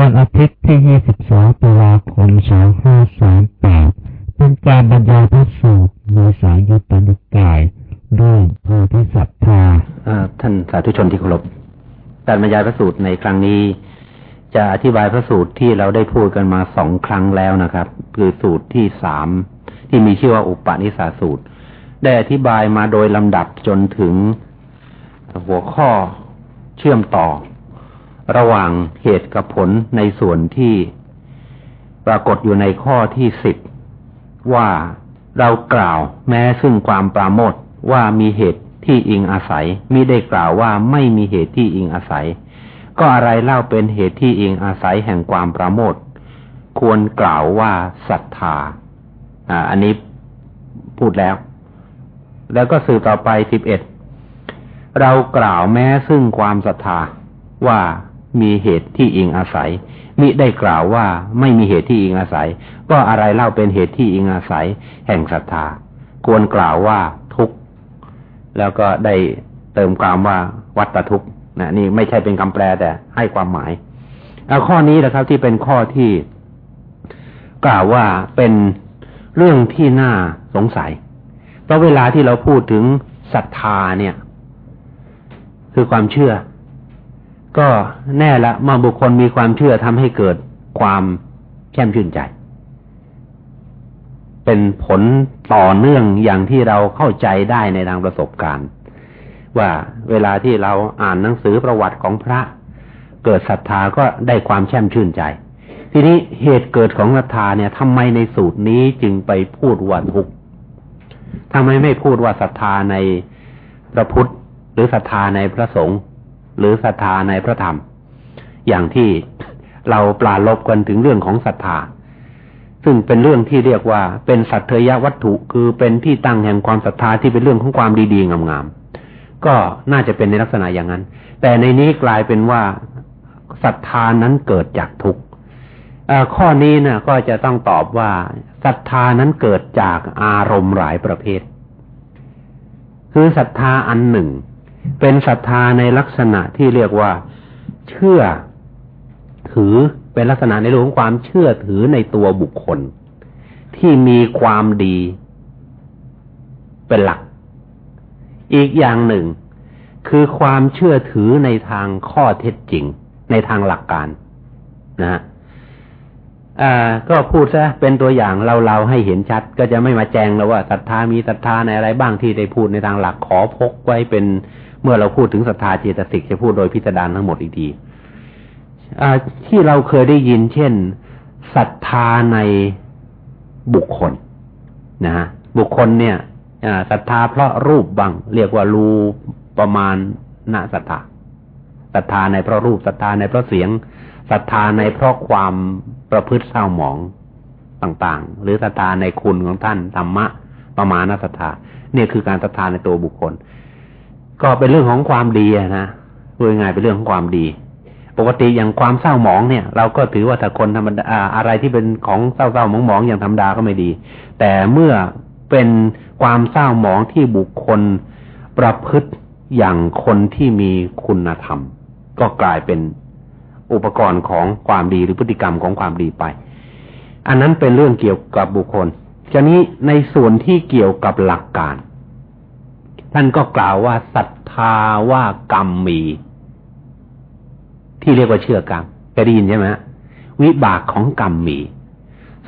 วันอาทิตย์ที่ 22 ตุลาคม 2538 เป็นการบรรยายพระสูตรในสายยุตตนิกายเรื่องผู้ที่ศรัทธาท่านสาธุชนที่เคารพการบรรยายพระสูตรในครั้งนี้ จะอธิบายพระสูตรที่เราได้พูดกันมาสองครั้งแล้วนะครับ คือสูตรที่สามที่มีชื่อว่าอุปนิสาสูตร ได้อธิบายมาโดยลำดับจนถึงหัวข้อเชื่อมต่อ ระหว่างเหตุกับผลในส่วนที่ปรากฏอยู่ในข้อที่สิบว่าเรากล่าวแม้ซึ่งความปราโมทว่ามีเหตุที่อิงอาศัยมิได้กล่าวว่าไม่มีเหตุที่อิงอาศัย ก็อะไรเล่าเป็นเหตุที่อิงอาศัยแห่งความปราโมทควรกล่าวว่าศรัทธาอ่า อันนี้พูดแล้ว แล้วก็สื่อต่อไปสิบเอ็ดเรากล่าวแม้ซึ่งความศรัทธาว่า มีเหตุที่อิงอาศัย มิได้กล่าวว่าไม่มีเหตุที่อิงอาศัย ก็อะไรเล่าเป็นเหตุที่อิงอาศัย แห่งศรัทธา ควรกล่าวว่าทุกข์แล้วก็ได้เติมความว่าวัตทุกข์นะนี่ไม่ใช่เป็นคำแปลแต่ให้ความหมายเอาข้อนี้นะครับที่เป็นข้อที่กล่าวว่าเป็นเรื่องที่น่าสงสัย เพราะเวลาที่เราพูดถึงศรัทธาเนี่ย คือความเชื่อ ก็แน่ละเมื่อบุคคลมีความเชื่อทำให้เกิดความแช่มชื่นใจ เป็นผลต่อเนื่องอย่างที่เราเข้าใจได้ในทางประสบการณ์ ว่าเวลาที่เราอ่านหนังสือประวัติของพระ เกิดศรัทธาก็ได้ความแช่มชื่นใจ ทีนี้เหตุเกิดของศรัทธาเนี่ยทำไมในสูตรนี้จึงไปพูดว่าทุกข์ทำไมไม่พูดว่าศรัทธาในพระพุทธหรือศรัทธาในพระสงฆ์ หรือศรัทธาในพระธรรม อย่างที่เราปลาลบกันถึงเรื่องของศรัทธา ซึ่งเป็นเรื่องที่เรียกว่าเป็นสัตยวัตถุคือเป็นที่ตั้งแห่งความศรัทธาที่เป็นเรื่องของความดีๆงามๆก็น่าจะเป็นในลักษณะอย่างนั้น แต่ในนี้กลายเป็นว่าศรัทธานั้นเกิดจากทุกข์ข้อนี้นะก็จะต้องตอบว่าศรัทธานั้นเกิดจากอารมณ์หลายประเภท คือศรัทธาอันหนึ่ง เป็นศรัทธาในลักษณะที่เรียกว่า เชื่อถือเป็นลักษณะในเรื่องของความเชื่อถือในตัวบุคคล ที่มีความดีเป็นหลัก อีกอย่างหนึ่ง คือความเชื่อถือในทางข้อเท็จจริง ในทางหลักการนะฮะก็พูดซะเป็นตัวอย่างเราเราให้เห็นชัด ก็จะไม่มาแจงแล้วว่าศรัทธามีศรัทธาในอะไรบ้างที่ได้พูดในทางหลักขอพกไว้เป็น เมื่อเราพูดถึงศรัทธาเจตสิกจะพูดโดยพิสดารทั้งหมดอีกทีที่เราเคยได้ยิน เช่นศรัทธาในบุคคลนะฮะบุคคลเนี่ยศรัทธาเพราะรูปบังเรียกว่ารูประมาณนาศรัทธาศรัทธาในเพราะรูปศรัทธาในเพราะเสียงศรัทธาในเพราะความประพฤติเศร้าหมองต่างๆ หรือศรัทธาในคุณของท่านธรรมะประมาณนัศรัทธาเนี่ยคือการศรัทธาในตัวบุคคล ก็เป็นเรื่องของความดีนะพูดง่ายเป็นเรื่องของความดี ปกติอย่างความเศร้าหมองเนี่ย เราก็ถือว่าถ้าคนธรรมดาอะไรที่เป็นของเศร้าๆหมองๆอย่างธรรมดาก็ไม่ดี แต่เมื่อเป็นความเศร้าหมองที่บุคคลประพฤติอย่างคนที่มีคุณธรรม ก็กลายเป็นอุปกรณ์ของความดีหรือพฤติกรรมของความดีไป อันนั้นเป็นเรื่องเกี่ยวกับบุคคลจะนี้ในส่วนที่เกี่ยวกับหลักการ ท่านก็กล่าวว่าศรัทธาว่ากรรมมี ที่เรียกว่าเชื่อกรรมเคยได้ยินใช่ไหมวิบากของกรรมมี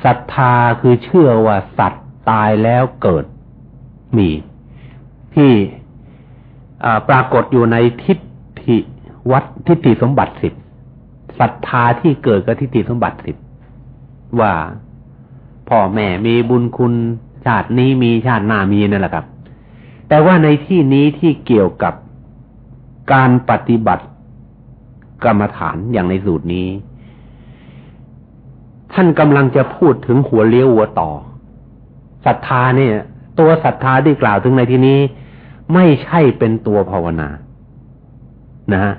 ศรัทธาคือเชื่อว่าสัตว์ตายแล้วเกิดมี ที่ปรากฏอยู่ในทิฏฐิวัดทิฏฐิสมบัติสิบศรัทธาที่เกิดกับทิฏฐิสมบัติสิบว่าพ่อแม่มีบุญคุณชาตินี้มีชาติหน้ามีนั่นแหละครับ แต่ว่าในที่นี้ที่เกี่ยวกับการปฏิบัติกรรมฐานอย่างในสูตรนี้ ท่านกำลังจะพูดถึงหัวเลี้ยวหัวต่อศรัทธาเนี่ย ตัวศรัทธาที่กล่าวถึงในที่นี้ ไม่ใช่เป็นตัวภาวนา นะฮะ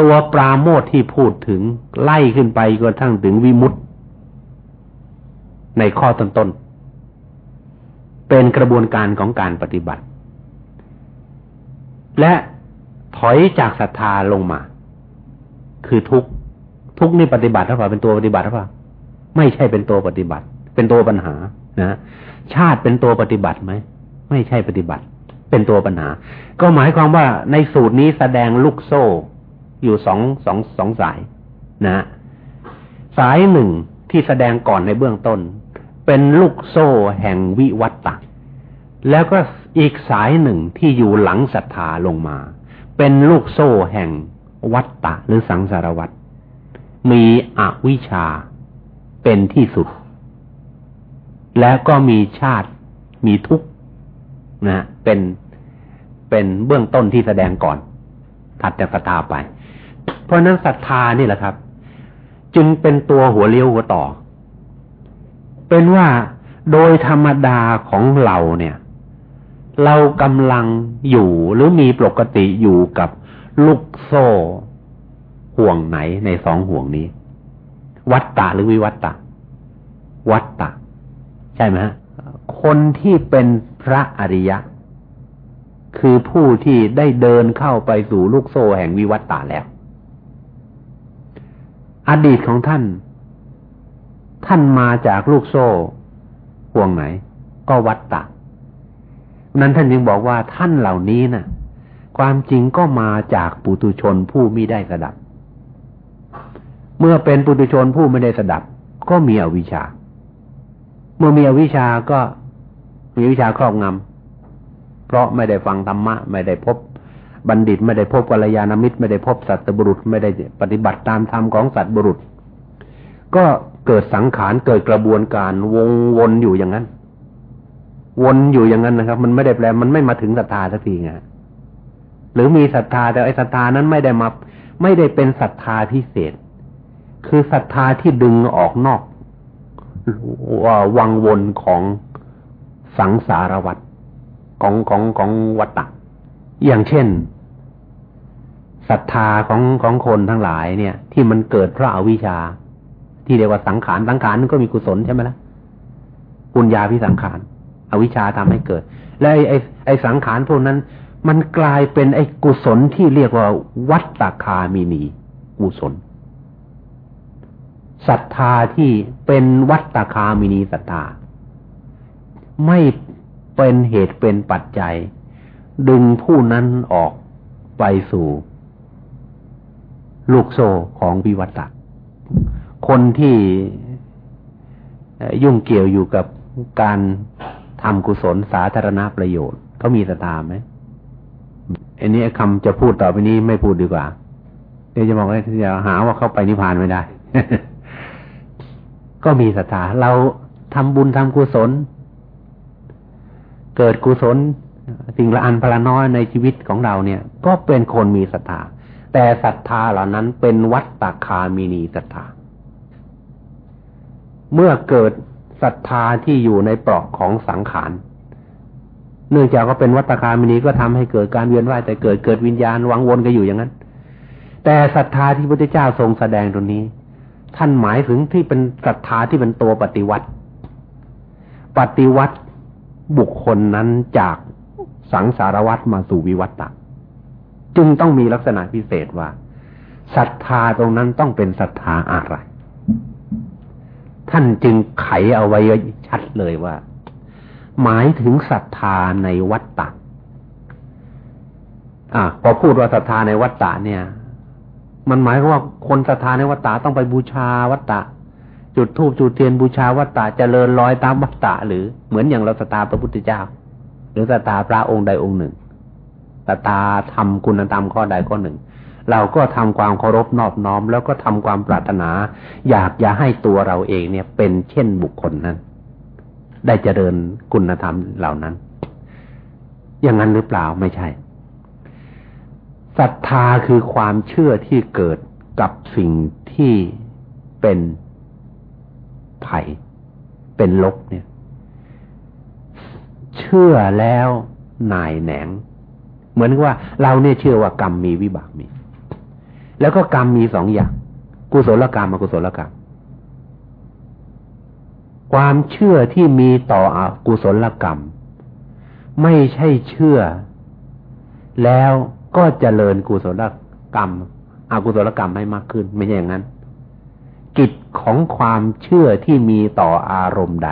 ตัวปราโมทที่พูดถึงไล่ขึ้นไปกระทั่งถึงวิมุตตในข้อต้นๆเป็นกระบวนการของการปฏิบัติ และถอยจากศรัทธาลงมา คือทุกข์ทุกนี่ปฏิบัติหรือเปล่าเป็นตัวปฏิบัติหรือเปล่าไม่ใช่เป็นตัวปฏิบัติ เป็นตัวปัญหานะชาติเป็นตัวปฏิบัติไหมไม่ใช่ปฏิบัติ เป็นตัวปัญหา ก็หมายความว่าในสูตรนี้แสดงลูกโซ่อยู่สองสองสองสายนะ สายหนึ่งที่แสดงก่อนในเบื้องต้น เป็นลูกโซ่แห่งวิวัตตะ แล้วก็อีกสายหนึ่งที่อยู่หลังศรัทธาลงมา เป็นลูกโซ่แห่งวัตตะหรือสังสารวัตมีอวิชชาเป็นที่สุด และก็มีชาติมีทุกข์นะเป็นเป็นเบื้องต้นที่แสดงก่อน ถัดจากศรัทธาไป เพราะนั้นศรัทธานี่แหละครับ จึงเป็นตัวหัวเลี้ยวหัวต่อ เป็นว่าโดยธรรมดาของเราเนี่ย เรากำลังอยู่หรือมีปกติอยู่กับลูกโซ่ห่วงไหนในสองห่วงนี้ วัตตะหรือวิวัตตะ วัตตะ ใช่ไหมฮะคนที่เป็นพระอริยะ คือผู้ที่ได้เดินเข้าไปสู่ลูกโซ่แห่งวิวัตตาแล้ว อดีตของท่าน ท่านมาจากลูกโซ่ห่วงไหน ก็วัตตะ นั้นท่านยังบอกว่าท่านเหล่านี้นะ่ะ ความจริงก็มาจากปุตุชนผู้มิได้สดับ เมื่อเป็นปุตุชนผู้ไม่ได้สดับ ก็มีอวิชชา เมื่อมีอวิชชาก็มีวิชาครอบงำเพราะไม่ได้ฟังธรรมะ ไม่ได้พบบัณฑิต ไม่ได้พบกัลยาณมิตร ไม่ได้พบสัตบุรุษ ไม่ได้ปฏิบัติตามธรรมของสัตบุรุษ ก็เกิดสังขารเกิดกระบวนการวงวนอยู่อย่างนั้น วนอยู่อย่างนั้นนะครับ มันไม่ได้แปลมันไม่มาถึงศรัทธาสักทีไงหรือมีศรัทธาแต่ไอ้ศรัทธานั้นไม่ได้มาไม่ได้เป็นศรัทธาพิเศษ คือศรัทธาที่ดึงออกนอกวังวนของสังสารวัตรของของของวัตตะอย่างเช่นศรัทธาของของคนทั้งหลายเนี่ย ที่มันเกิดเพราะอาวิชชา ที่เรียกว่าสังขารสังขารนั่นก็มีกุศลใช่ไหมละ่ะปุญญาพิสังขาร อวิชชาทำให้เกิด และไอ้ไอ้ไอ้สังขารพวกนั้น มันกลายเป็นไอ้กุศลที่เรียกว่าวัตตคามินีกุศลศรัทธาที่เป็นวัตตคามินีศรัทธาไม่เป็นเหตุเป็นปัจจัย ดึงผู้นั้นออกไปสู่ ลูกโซ่ของวิวัตะคนที่ยุ่งเกี่ยวอยู่กับการ ทำกุศลสาธารณประโยชน์เขามีศรัทธาไหมอันนี้คำจะพูดต่อไปนี้ไม่พูดดีกว่าเดี๋ยวจะบอกว่าจะหาว่าเข้าไปนิพพานไม่ได้ ก็มีศรัทธาเราทำบุญทำกุศล เกิดกุศลสิ่งละอันพละน้อยในชีวิตของเราเนี่ย ก็เป็นคนมีศรัทธาแต่ศรัทธาเหล่านั้นเป็นวัตตาคามินีศรัทธาเมื่อเกิด ศรัทธาที่อยู่ในเปลอกของสังขาร เนื่องจากว่าเป็นวัตคามินีก็ทำให้เกิดการเวียนว่ายแต่เกิดเกิดวิญญาณวังวนกันอยู่อย่างนั้น แต่ศรัทธาที่พระเจ้าทรงแสดงตรงนี้ ท่านหมายถึงที่เป็นศรัทธาที่เป็นตัวปฏิวัติ ปฏิวัติบุคคลนั้นจากสังสารวัตมาสู่วิวัตตะจึงต้องมีลักษณะพิเศษว่าศรัทธาตรงนั้นต้องเป็นศรัทธาอะไร ท่านจึงไขเอาไว้ชัดเลยว่า หมายถึงศรัทธาในวัตตะอ่าพอพูดว่าศรัทธาในวัตตะเนี่ย มันหมายว่าคนศรัทธาในวัตตะต้องไปบูชาวัตตะ จุดธูปจุดเทียนบูชาวัตตาเจริญรอยตามวัตตะ หรือเหมือนอย่างเราสตาพระพุทธเจ้า หรือสตาพระองค์ใดองค์หนึ่งสตาทำคุณธรรมข้อใดข้อหนึ่ง เราก็ทำความเคารพนอบน้อม แล้วก็ทำความปรารถนา อยากจะให้ตัวเราเองเนี่ยเป็นเช่นบุคคลนั้น ได้เจริญคุณธรรมเหล่านั้น อย่างนั้นหรือเปล่าไม่ใช่ศรัทธาคือความเชื่อที่เกิดกับสิ่งที่เป็นภัย เป็นลบเนี่ย เชื่อแล้วนายแหนง เหมือนว่าเราเนี่ยเชื่อว่ากรรมมีวิบากมี แล้วก็กรรมมีสองอย่าง กุศลกรรมอกุศลกรรม ความเชื่อที่มีต่ออกุศลกรรม ไม่ใช่เชื่อ แล้วก็เจริญกุศลกรรมอกุศลกรรมให้มากขึ้น ไม่ใช่อย่างนั้น กิจของความเชื่อที่มีต่ออารมณ์ใด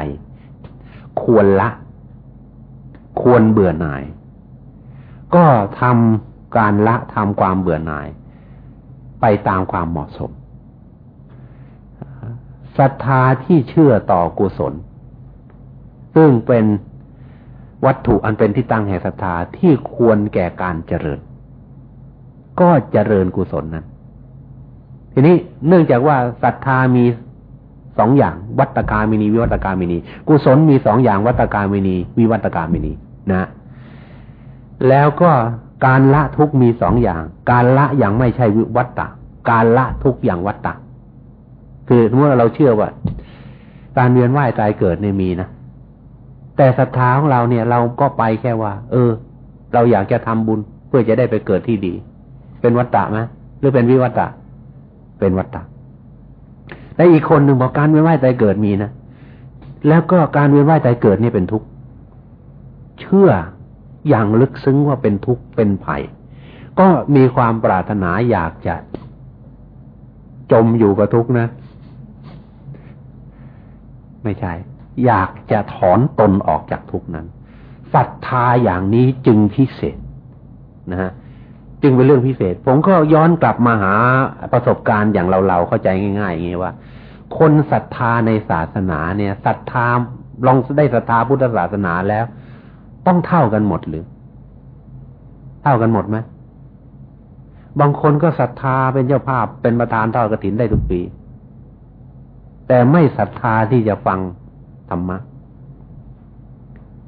ควรละ ควรเบื่อหน่าย ก็ทำการละทำความเบื่อหน่าย ไปตามความเหมาะสมศรัทธาที่เชื่อต่อกุศล ซึ่งเป็นวัตถุอันเป็นที่ตั้งแห่งศรัทธาที่ควรแก่การเจริญ ก็เจริญกุศลนั้น ทีนี้เนื่องจากว่าศรัทธามีสองอย่าง วัตกามินี วิวัตกามินี กุศลมีสองอย่างวัตกามินี วิวัตกามินีนะ แล้วก็การละทุกมีสองอย่าง การละอย่างไม่ใช่วิวัตตะ การละทุกอย่างวัตตะ คือเมื่อเราเชื่อว่า การเวียนว่ายตายเกิดเนี่ยมีนะ แต่ศรัทธาของเราเนี่ย เราก็ไปแค่ว่า เออ เราอยากจะทำบุญเพื่อจะได้ไปเกิดที่ดี เป็นวัตตะไหมหรือเป็นวิวัตตะ เป็นวัตตะและอีกคนหนึ่งบอกการเวียนว่ายตายเกิดมีนะแล้วก็การเวียนว่ายตายเกิดนี่เป็นทุกข์เชื่ออย่างลึกซึ้งว่าเป็นทุกข์เป็นภัย ก็มีความปรารถนาอยากจะ จมอยู่กับทุกข์นะ ไม่ใช่ อยากจะถอนตนออกจากทุกข์นั้นศรัทธาอย่างนี้จึงพิเศษนะฮะจึงเป็นเรื่องพิเศษ ผมก็ย้อนกลับมาหาประสบการณ์อย่างเราๆเข้าใจง่ายๆอย่างนี้ว่า คนศรัทธาในศาสนาเนี่ยศรัทธาลองได้ศรัทธาพุทธศาสนาแล้ว ต้องเท่ากันหมดหรือ เท่ากันหมดไหม บางคนก็ศรัทธาเป็นเจ้าภาพเป็นประธานทอดกระถินได้ทุกปี แต่ไม่ศรัทธาที่จะฟังธรรมะ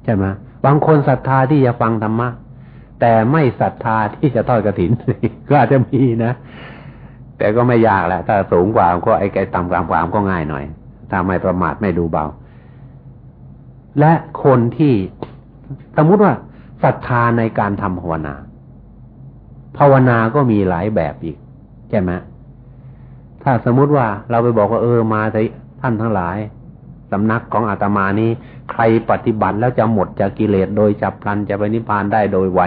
ใช่ไหมบางคนศรัทธาที่จะฟังธรรมะแต่ไม่ศรัทธาที่จะทอดกระถินก็อาจจะมีนะแต่ก็ไม่ยากแหละ ถ้าสูงกว่าก็ไอ้ไก่ต่ำกลางความก็ง่ายหน่อย ถ้าไม่ประมาทไม่ดูเบา และคนที่สมมติว่าศรัทธาในการทำภาวนา ภาวนาก็มีหลายแบบอีกใช่ไหมถ้าสมมุติว่าเราไปบอกว่าเออมาท่านทั้งหลายสำนักของอาตมานี้ ใครปฏิบัติแล้วจะหมดจากกิเลสโดยจับพลันจะไปนิพพานได้โดยไว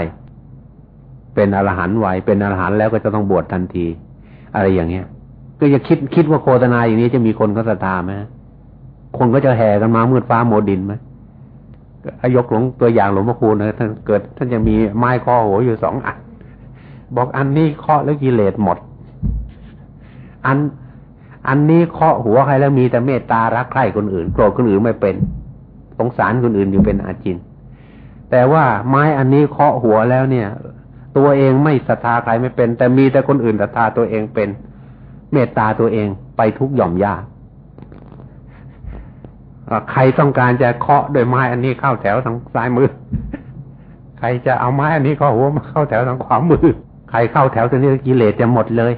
เป็นอรหันต์ไวเป็นอรหันต์แล้วก็จะต้องบวชทันที อะไรอย่างเงี้ย ก็จะคิดคิดว่าโฆษณาอย่างนี้จะมีคนเขาศรัทธาไหมคนก็จะแห่กันมามืดฟ้าโมดินไหมอายกหลวงตัวอย่างหลวงพ่อคูณนะท่านเกิด ท่านจะมีไม้ข้อหัวอยู่สองอัน บอกอันนี้เคาะแล้วกิเลสหมด อัน อันนี้เคาะหัวใครแล้วมีแต่เมตตารักใคร่คนอื่นโกรธคนอื่นไม่เป็นสงสารคนอื่นอยู่เป็นอาจิน แต่ว่าไม้อันนี้เคาะหัวแล้วเนี่ย ตัวเองไม่ศรัทธาใครไม่เป็น แต่มีแต่คนอื่นศรัทธาตัวเองเป็น เมตตาตัวเองไปทุกหย่อมยากใครต้องการจะเคาะโดยไม้อันนี้เข้าแถวทางซ้ายมือ ใครจะเอาไม้อันนี้เคาะหัวมาเข้าแถวทางขวามือ ใครเข้าแถวตรงนี้กิเลสจะหมดเลย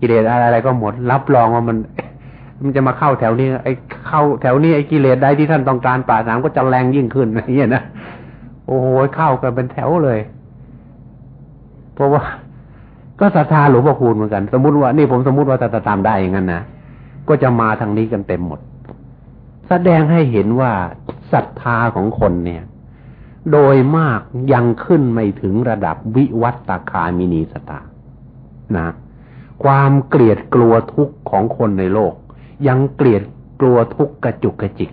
กิเลสอะไรก็หมด รับรองว่ามัน มันจะมาเข้าแถวนี้ ไอ้เข้าแถวนี้ไอ้กิเลสใดที่ท่านต้องการป่าสามก็จะแรงยิ่งขึ้นอะไรเงี้ยนะโอ้โหเข้ากันเป็นแถวเลย เพราะว่า ก็ศรัทธาหลวงพ่อคูณเหมือนกัน สมมติว่านี่ผมสมมติว่าจะทำได้อย่างนั้นนะก็จะมาทางนี้กันเต็มหมด แสดงให้เห็นว่าศรัทธาของคนเนี่ย โดยมากยังขึ้นไม่ถึงระดับวิวัตตาคามินีสตา นะ ความเกลียดกลัวทุกข์ของคนในโลก ยังเกลียดกลัวทุกข์กระจุกกระจิก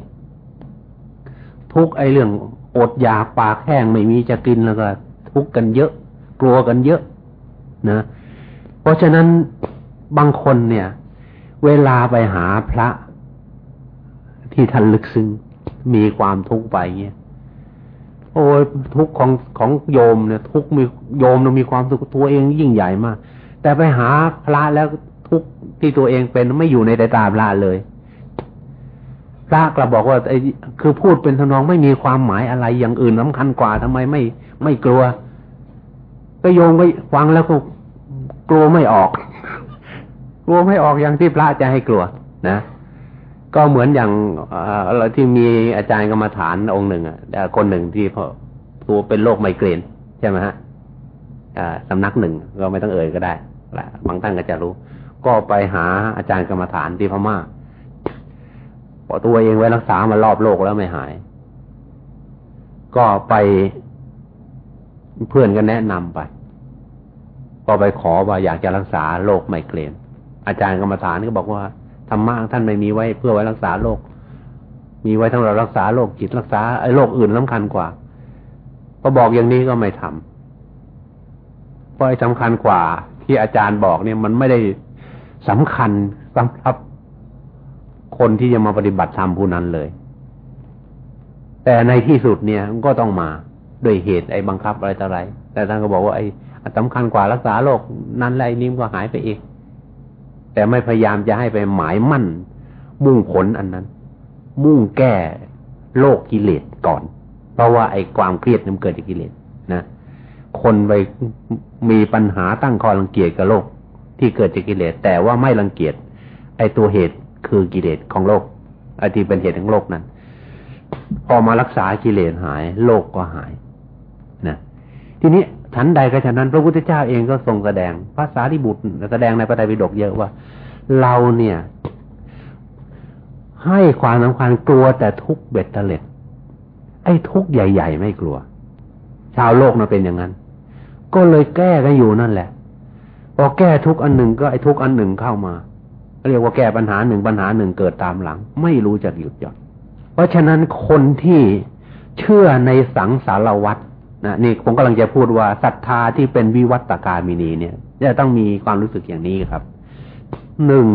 ทุกไอเรื่องอดอยากปากแห้งไม่มีจะกินแล้วก็ ทุกข์กันเยอะ กลัวกันเยอะ นะ เพราะฉะนั้นบางคนเนี่ย เวลาไปหาพระที่ท่านลึกซึ้งมีความทุกข์ไปเงี้ย โอ้ยทุกของของโยมเนี่ย ทุกมีโยมเรามีความสุขตัวเองยิ่งใหญ่มาก แต่ไปหาพระแล้วทุกที่ตัวเองเป็นไม่อยู่ในใจตาพระเลยพระกลับบอกว่าไอ้คือพูดเป็นทนองไม่มีความหมายอะไรอย่างอื่นสาคัญกว่าทำไมไม่ไม่กลัว ก็โยงไปฟังแล้วก็กลัวไม่ออก กลัวไม่ออกอย่างที่พระจะให้กลัว นะ ก็เหมือนอย่างเราที่มีอาจารย์กรรมฐานองค์หนึ่งอะคนหนึ่งที่พอตัวเป็นโรคไมเกรนใช่ไหมฮะสำนักหนึ่งก็ไม่ต้องเอ่ยก็ได้ละบางท่านก็จะรู้ ก็ไปหาอาจารย์กรรมฐานที่พม่าพอตัวเองไว้รักษามารอบโลกแล้วไม่หาย ก็ไปเพื่อนก็แนะนำไปก็ไปขอว่าอยากจะรักษาโรคไมเกรนอาจารย์กรรมฐานก็บอกว่า ธรรมะท่านไม่มีไว้เพื่อไว้รักษาโรคมีไว้ทั้งเรารักษาโรคจิตรักษาไอ้โรคอื่นสาคัญกว่าพอบอกอย่างนี้ก็ไม่ทำเพราะไอ้สำคัญกว่า ที่อาจารย์บอกเนี่ยมันไม่ได้สำคัญสำหรับคนที่จะมาปฏิบัติธรรมผู้นั้นเลย แต่ในที่สุดเนี่ยก็ต้องมาด้วยเหตุไอ้บังคับอะไรต่ออะไร แต่ท่านก็บอกว่าไอ้สำคัญกว่ารักษาโรคนั้นและไอ้นิ่มก็หายไปเอง แต่ไม่พยายามจะให้ไปหมายมั่น มุ่งผลอันนั้น มุ่งแก้โรคกิเลสก่อน เพราะว่าไอ้ความเครียดมันเกิดจากกิเลสนะคนไปมีปัญหาตั้งคอรังเกียจกับโลกที่เกิดจากกิเลสแต่ว่าไม่รังเกียจไอ้ตัวเหตุคือกิเลสของโลกไอ้ที่เป็นเหตุของโลกนั้น พอมารักษากิเลสหาย โลกก็หายนะทีนี้ ทันใดก็ฉะนั้น พระพุทธเจ้าเองก็ทรงแสดงภาษาที่บุตรแสดงในพระไตรปิฎกเยอะว่า เราเนี่ย ให้ความสำคัญกลัวแต่ทุกเบ็ดเตล็ดไอ้ทุกใหญ่ ๆ ไม่กลัว ชาวโลกน่ะเป็นอย่างนั้น ก็เลยแก้กันอยู่นั่นแหละ พอแก้ทุกอันหนึ่งก็ไอ้ทุกอันหนึ่งเข้ามาเรียกว่าแก้ปัญหาหนึ่งปัญหาหนึ่งเกิดตามหลัง ไม่รู้จักหยุดหย่อนเพราะฉะนั้นคนที่เชื่อในสังสารวัตร นะนี่ผมกำลังจะพูดว่าศรัทธาที่เป็นวิวัตกามินีเนี่ยจะต้องมีความรู้สึกอย่างนี้ครับหนึ่ง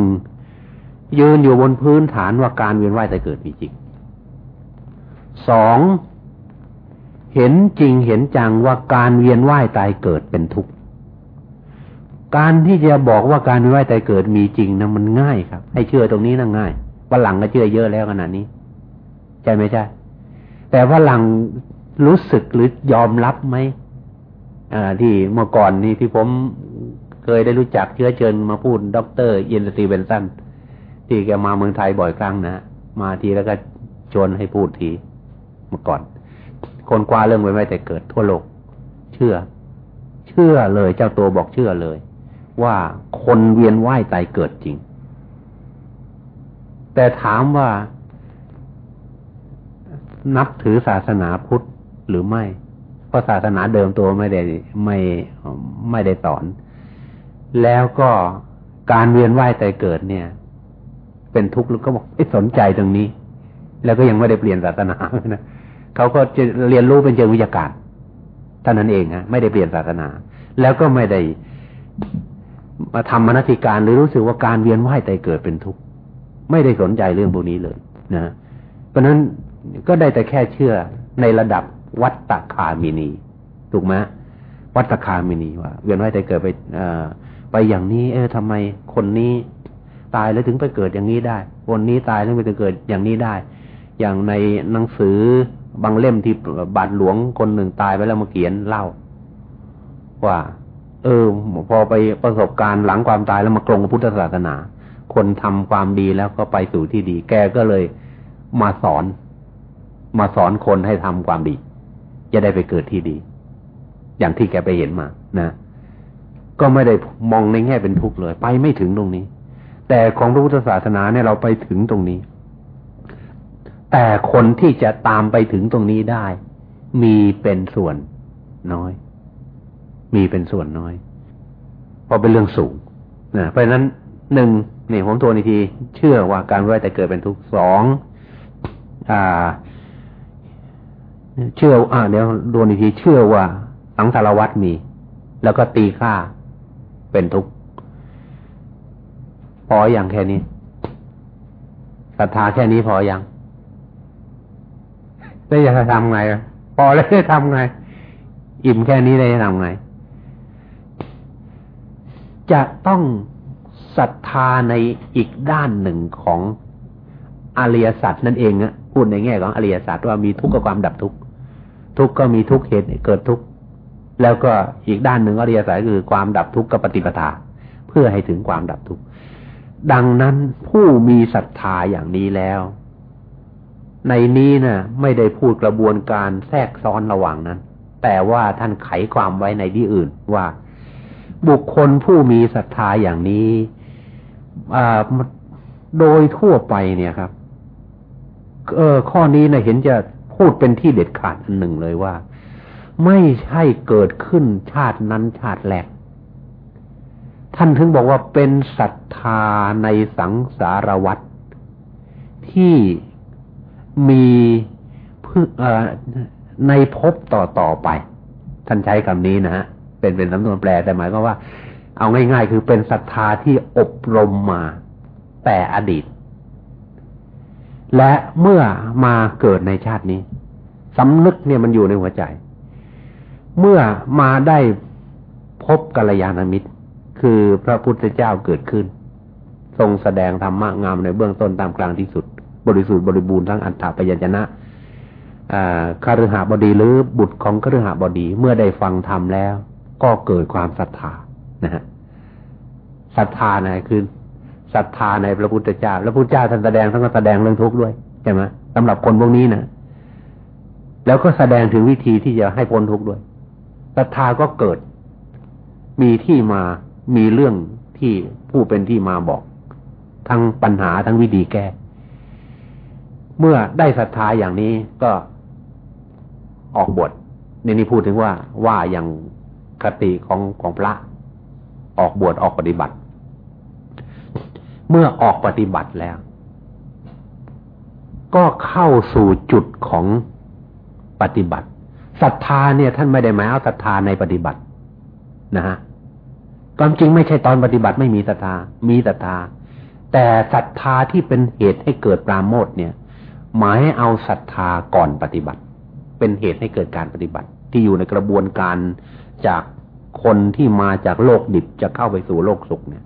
ยืนอยู่บนพื้นฐานว่าการเวียนว่ายแต่เกิดมีจริงสองเห็นจริงเห็นจังว่าการเวียนว่ายตายเกิดเป็นทุกข์การที่จะบอกว่าการเวียนว่ายตายเกิดมีจริงนะมันง่ายครับ ให้เชื่อตรงนี้นะง่ายว่าหลังก็เชื่อเยอะแล้วขนาดนี้ใช่ไหมใช่แต่ว่าหลัง รู้สึกหรือยอมรับไหมอ่าที่เมื่อก่อนนี้ที่ผมเคยได้รู้จักเชื้อเชิญมาพูดด็อกเตอร์เอียนสตีเวนสันที่แกมาเมืองไทยบ่อยครั้งนะมาทีแล้วก็ชวนให้พูดทีเมื่อก่อน คนกว่าเรื่องไว้ไม่แต่เกิดทั่วโลก เชื่อ เชื่อเลย เจ้าตัวบอกเชื่อเลย ว่าคนเวียนว่ายตายเกิดจริง แต่ถามว่านับถือศาสนาพุทธ หรือไม่ เพราะศาสนาเดิมตัวไม่ได้ไม่ไม่ได้สอน แล้วก็การเวียนว่ายตายเกิดเนี่ย เป็นทุกข์แล้วก็บอกไม่สนใจตรงนี้ แล้วก็ยังไม่ได้เปลี่ยนศาสนานะเขาก็จะเรียนรู้เป็นเชิงวิชาการท่านั้นเองฮะไม่ได้เปลี่ยนศาสนา แล้วก็ไม่ได้มาทำมนติการหรือรู้สึกว่าการเวียนว่ายตายเกิดเป็นทุกข์ไม่ได้สนใจเรื่องพวกนี้เลยนะเพราะนั้นก็ได้แต่แค่เชื่อในระดับ วัตตคามินี ถูกไหมวัตคามินีว่าเวียนว่ายตายเกิดไปไปอย่างนี้ เออทำไมคนนี้ตายแล้วถึงไปเกิดอย่างนี้ได้ คนนี้ตายแล้วไปเกิดอย่างนี้ได้ อย่างในหนังสือบางเล่มที่บาทหลวงคนหนึ่งตายไปแล้วมาเขียนเล่า ว่า เออ พอไปประสบการณ์หลังความตายแล้วมากรงพุทธศาสนา คนทำความดีแล้วก็ไปสู่ที่ดี แกก็เลยมาสอน มาสอนคนให้ทำความดี จะได้ไปเกิดที่ดี อย่างที่แกไปเห็นมานะก็ไม่ได้มองในแง่เป็นทุกข์เลย ไปไม่ถึงตรงนี้ แต่ของพระพุทธศาสนาเนี่ยเราไปถึงตรงนี้ แต่คนที่จะตามไปถึงตรงนี้ได้ มีเป็นส่วนน้อย มีเป็นส่วนน้อย เพราะเป็นเรื่องสูงนะเพราะฉะนั้นหนึ่งนี่ผมตัวนี้ที เชื่อว่าการไหวแต่เกิดเป็นทุกข์สองอ่า เชื่ออ่าเดี๋ยวดวนีกทีเชื่อว่าสังสารวัตมี แล้วก็ตีค่าเป็นทุกข์พออย่างแค่นี้ศรัทธาแค่นี้พออย่างได้จะทำไงพอแล้วได้ทำไง อิ่มแค่นี้ได้จะทำไง จะต้องศรัทธาในอีกด้านหนึ่งของอริยสัจนั่นเองอะพูดในแง่ของอริยสัจว่ามีทุกข์กับความดับทุกข์ ทุกข์ก็มีทุกข์เหตุเกิดทุกข์แล้วก็อีกด้านหนึ่งอริยสัจคือความดับทุกข์กับปฏิปทา เพื่อให้ถึงความดับทุกข์ดังนั้นผู้มีศรัทธาอย่างนี้แล้ว ในนี้นะ่ะ ไม่ได้พูดกระบวนการแทรกซ้อนระหว่างนั้น แต่ว่าท่านไขความไว้ในที่อื่นว่า บุคคลผู้มีศรัทธาอย่างนี้โดยทั่วไปเนี่ยครับ เออข้อนี้นะเห็นจะ พูดเป็นที่เด็ดขาดอันหนึ่งเลยว่า ไม่ใช่เกิดขึ้นชาตินั้นชาติแรกท่านถึงบอกว่าเป็นศรัทธาในสังสารวัตรที่มีในภพต่อต่อไป ท่านใช้คำนี้นะฮะเป็นเป็นสำนวนแปลแต่หมายก็ว่า เอาง่าย ๆ คือเป็นศรัทธาที่อบรมมาแต่อดีต และเมื่อมาเกิดในชาตินี้สำนึกเนี่ยมันอยู่ในหัวใจ เมื่อมาได้พบกัลยาณมิตร คือพระพุทธเจ้าเกิดขึ้น ทรงแสดงธรรมะงามในเบื้องต้นตามกลางที่สุด บริสุทธิ์บริบูรณ์ทั้งอัตถปยัญชนะคาฤหาบดีหรือบุตรของคาฤหาบดีเมื่อได้ฟังธรรมแล้ว ก็เกิดความศรัทธานะฮะศรัทธานะคือ ศรัทธาในพระพุทธเจ้าแล้วพระพุทธเจ้าท่านแสดงท่านก็แสดงเรื่องทุกข์ด้วยใช่ไหมสำหรับคนพวกนี้นะแล้วก็แสดงถึงวิธีที่จะให้พ้นทุกข์ด้วยศรัทธาก็เกิด มีที่มามีเรื่องที่ผู้เป็นที่มาบอก ทั้งปัญหาทั้งวิธีแก้ เมื่อได้ศรัทธาอย่างนี้ก็ออกบทนี่นี่พูดถึงว่าว่าอย่างคติของของพระ ออกบวชออกปฏิบัติ เมื่อออกปฏิบัติแล้ว ก็เข้าสู่จุดของปฏิบัติศรัทธาเนี่ย ท่านไม่ได้หมายเอาศรัทธาในปฏิบัตินะฮะความจริงไม่ใช่ตอนปฏิบัติไม่มีศรัทธา มีศรัทธา แต่ศรัทธาที่เป็นเหตุให้เกิดปราโมทเนี่ย หมายให้เอาศรัทธาก่อนปฏิบัติ เป็นเหตุให้เกิดการปฏิบัติ ที่อยู่ในกระบวนการจากคนที่มาจากโลกดิบจะเข้าไปสู่โลกสุขเนี่ย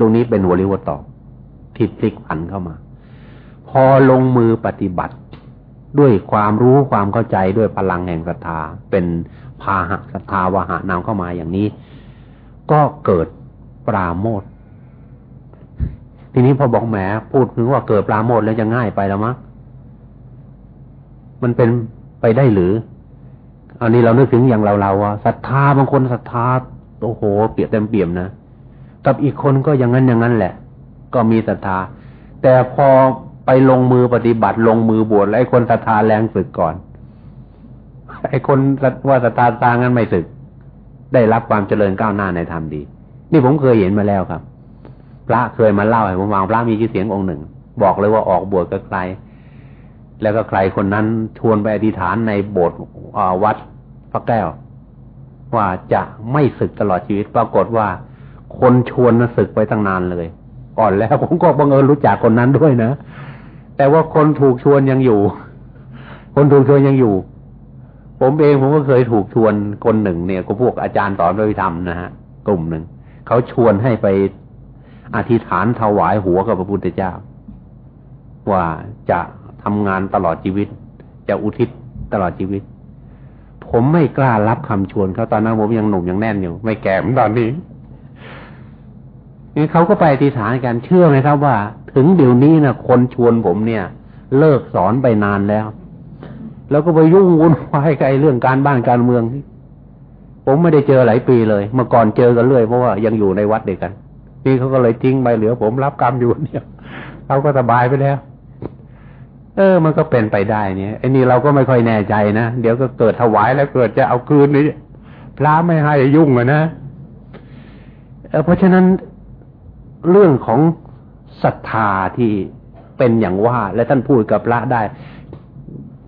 ตรงนี้เป็นหัวริวต่อที่พลิกผันเข้ามา พอลงมือปฏิบัติด้วยความรู้ความเข้าใจด้วยพลังแห่งศรัทธาเป็นพาหะศรัทธาวาหานำเข้ามาอย่างนี้ ก็เกิดปราโมททีนี้พอบอกแหมพูดถึงว่าเกิดปราโมทแล้วจะง่ายไปแล้วมั้งมันเป็นไปได้หรือ อันนี้เรานึกถึงอย่างเราเราว่าศรัทธาบางคนศรัทธาโอ้โห เปียกเต็มเปี่ยมนะ กับอีกคนก็อย่างนั้นอย่างนั้นแหละ ก็มีศรัทธา แต่พอไปลงมือปฏิบัติลงมือบวชแล้วไอ้คนศรัทธาแรงสึกก่อน ไอ้คนว่าศรัทธาตางั้นไม่สึก ได้รับความเจริญก้าวหน้าในธรรมดี นี่ผมเคยเห็นมาแล้วครับ พระเคยมาเล่าให้ผมฟังพระมีชื่อเสียงองค์หนึ่ง บอกเลยว่าออกบวชกับใคร แล้วก็ใครคนนั้นชวนไปอธิษฐานในโบสถ์วัดพระแก้ว ว่าจะไม่ศึกตลอดชีวิตปรากฏว่า คนชวนนะศึกไปตั้งนานเลย ก่อนแล้วผมก็บังเอิญรู้จักคนนั้นด้วยนะ แต่ว่าคนถูกชวนยังอยู่ คนถูกชวนยังอยู่ ผมเองผมก็เคยถูกชวนคนหนึ่งเนี่ยก็พวกอาจารย์สอนพระวิธรรมนะฮะกลุ่มหนึ่งเขาชวนให้ไปอธิษฐานถวายหัวกับพระพุทธเจ้า ว่าจะทำงานตลอดชีวิต จะอุทิศตลอดชีวิต ผมไม่กล้ารับคำชวนเขาตอนนั้นผมยังหนุ่มยังแน่นอยู่ ไม่แก่เหมือนตอนนี้ นี่เขาก็ไปอธิษฐานกันเชื่อไหมครับว่า ถึงเดี๋ยวนี้นะคนชวนผมเนี่ย เลิกสอนไปนานแล้ว แล้วก็ไปยุ่งวุ่นวายกับไอ้เรื่องการบ้านการเมืองนี่ผมไม่ได้เจอหลายปีเลยเมื่อก่อนเจอกันเรื่อยเพราะว่ายังอยู่ในวัดเดียวกันนี่เขาก็เลยทิ้งไปเหลือ ผมรับกรรมอยู่เนี่ยเขาก็สบายไปแล้ว เออ มันก็เป็นไปได้เนี่ยไอ้นี่เราก็ไม่ค่อยแน่ใจนะเดี๋ยวก็เกิดถวายแล้วเกิดจะเอาคืนนี่พระไม่ให้ยุ่งอะนะเเพราะฉะนั้น เรื่องของศรัทธาที่เป็นอย่างว่า และท่านพูดกับพระได้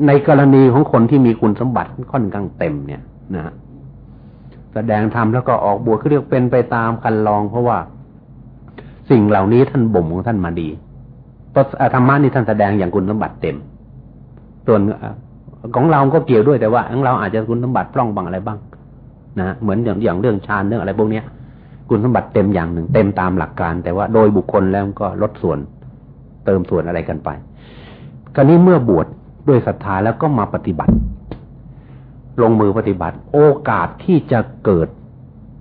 ในกรณีของคนที่มีคุณสมบัติค่อนข้างเต็มเนี่ยนะแสดงธรรมแล้วก็ออกบวชเขาเรียกเป็นไปตามคันลอง เพราะว่าสิ่งเหล่านี้ท่านบ่มของท่านมาดีธรรมะนี่ท่านแสดงอย่างคุณสมบัติเต็ม ส่วนของเราก็เกี่ยวด้วยแต่ว่าของเราอาจจะคุณสมบัติพร่องบางอะไรบ้างนะเหมือนอย่างอย่างเรื่องฌานเรื่องอะไรพวกเนี้ย คุณสมบัติเต็มอย่างหนึ่ง เต็มตามหลักการ แต่ว่าโดยบุคคลแล้วก็ลดส่วน เติมส่วนอะไรกันไปกรณีเมื่อบวชดด้วยศรัทธาแล้วก็มาปฏิบัติ ลงมือปฏิบัติ โอกาสที่จะเกิด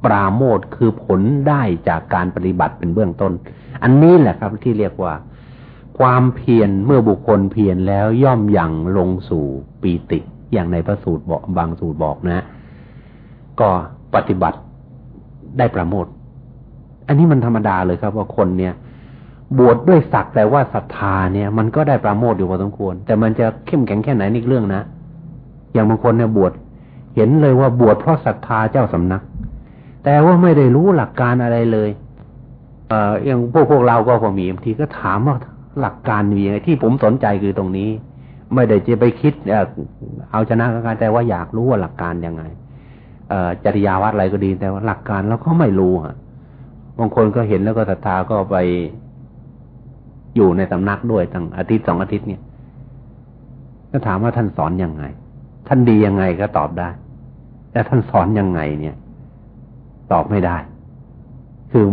ปราโมทคือผลได้จากการปฏิบัติเป็นเบื้องต้น อันนี้แหละครับที่เรียกว่า ความเพียรเมื่อบุคคลเพียรแล้วย่อมอยังลงสู่ปีติ อย่างในพระสูตรบอกบางสูตรบอกนะ ก็ปฏิบัติ ได้ประโมทอันนี้มันธรรมดาเลยครับว่าคนเนี่ย บวชดด้วยศักแต่ว่าศรัทธาเนี่ย มันก็ได้ประโมทอยู่พอสมควร แต่มันจะเข้มแข็งแค่ไหนนี่เรื่องนะ อย่างบางคนเนี่ยบวชเห็นเลยว่าบวชเพราะศรัทธาเจ้าสำนัก แต่ว่าไม่ได้รู้หลักการอะไรเลย เอ่ออย่างพวกพวกเราก็พอมีบางทีก็ถามว่าหลักการมีอะไรที่ผมสนใจคือตรงนี้ ไม่ได้จะไปคิดเอาชนะกันแต่ว่าอยากรู้ว่าหลักการยังไง จริยาวัดอะไรก็ดีแต่ว่าหลักการเราก็ไม่รู้อะบางคนก็เห็นแล้วก็ศรัทธาก็ไปอยู่ในสำนักด้วยตั้งอาทิตย์สองอาทิตย์เนี่ยก็ถามว่าท่านสอนยังไง ท่านดียังไงก็ตอบได้ แต่ท่านสอนยังไงเนี่ย ตอบไม่ได้ คือ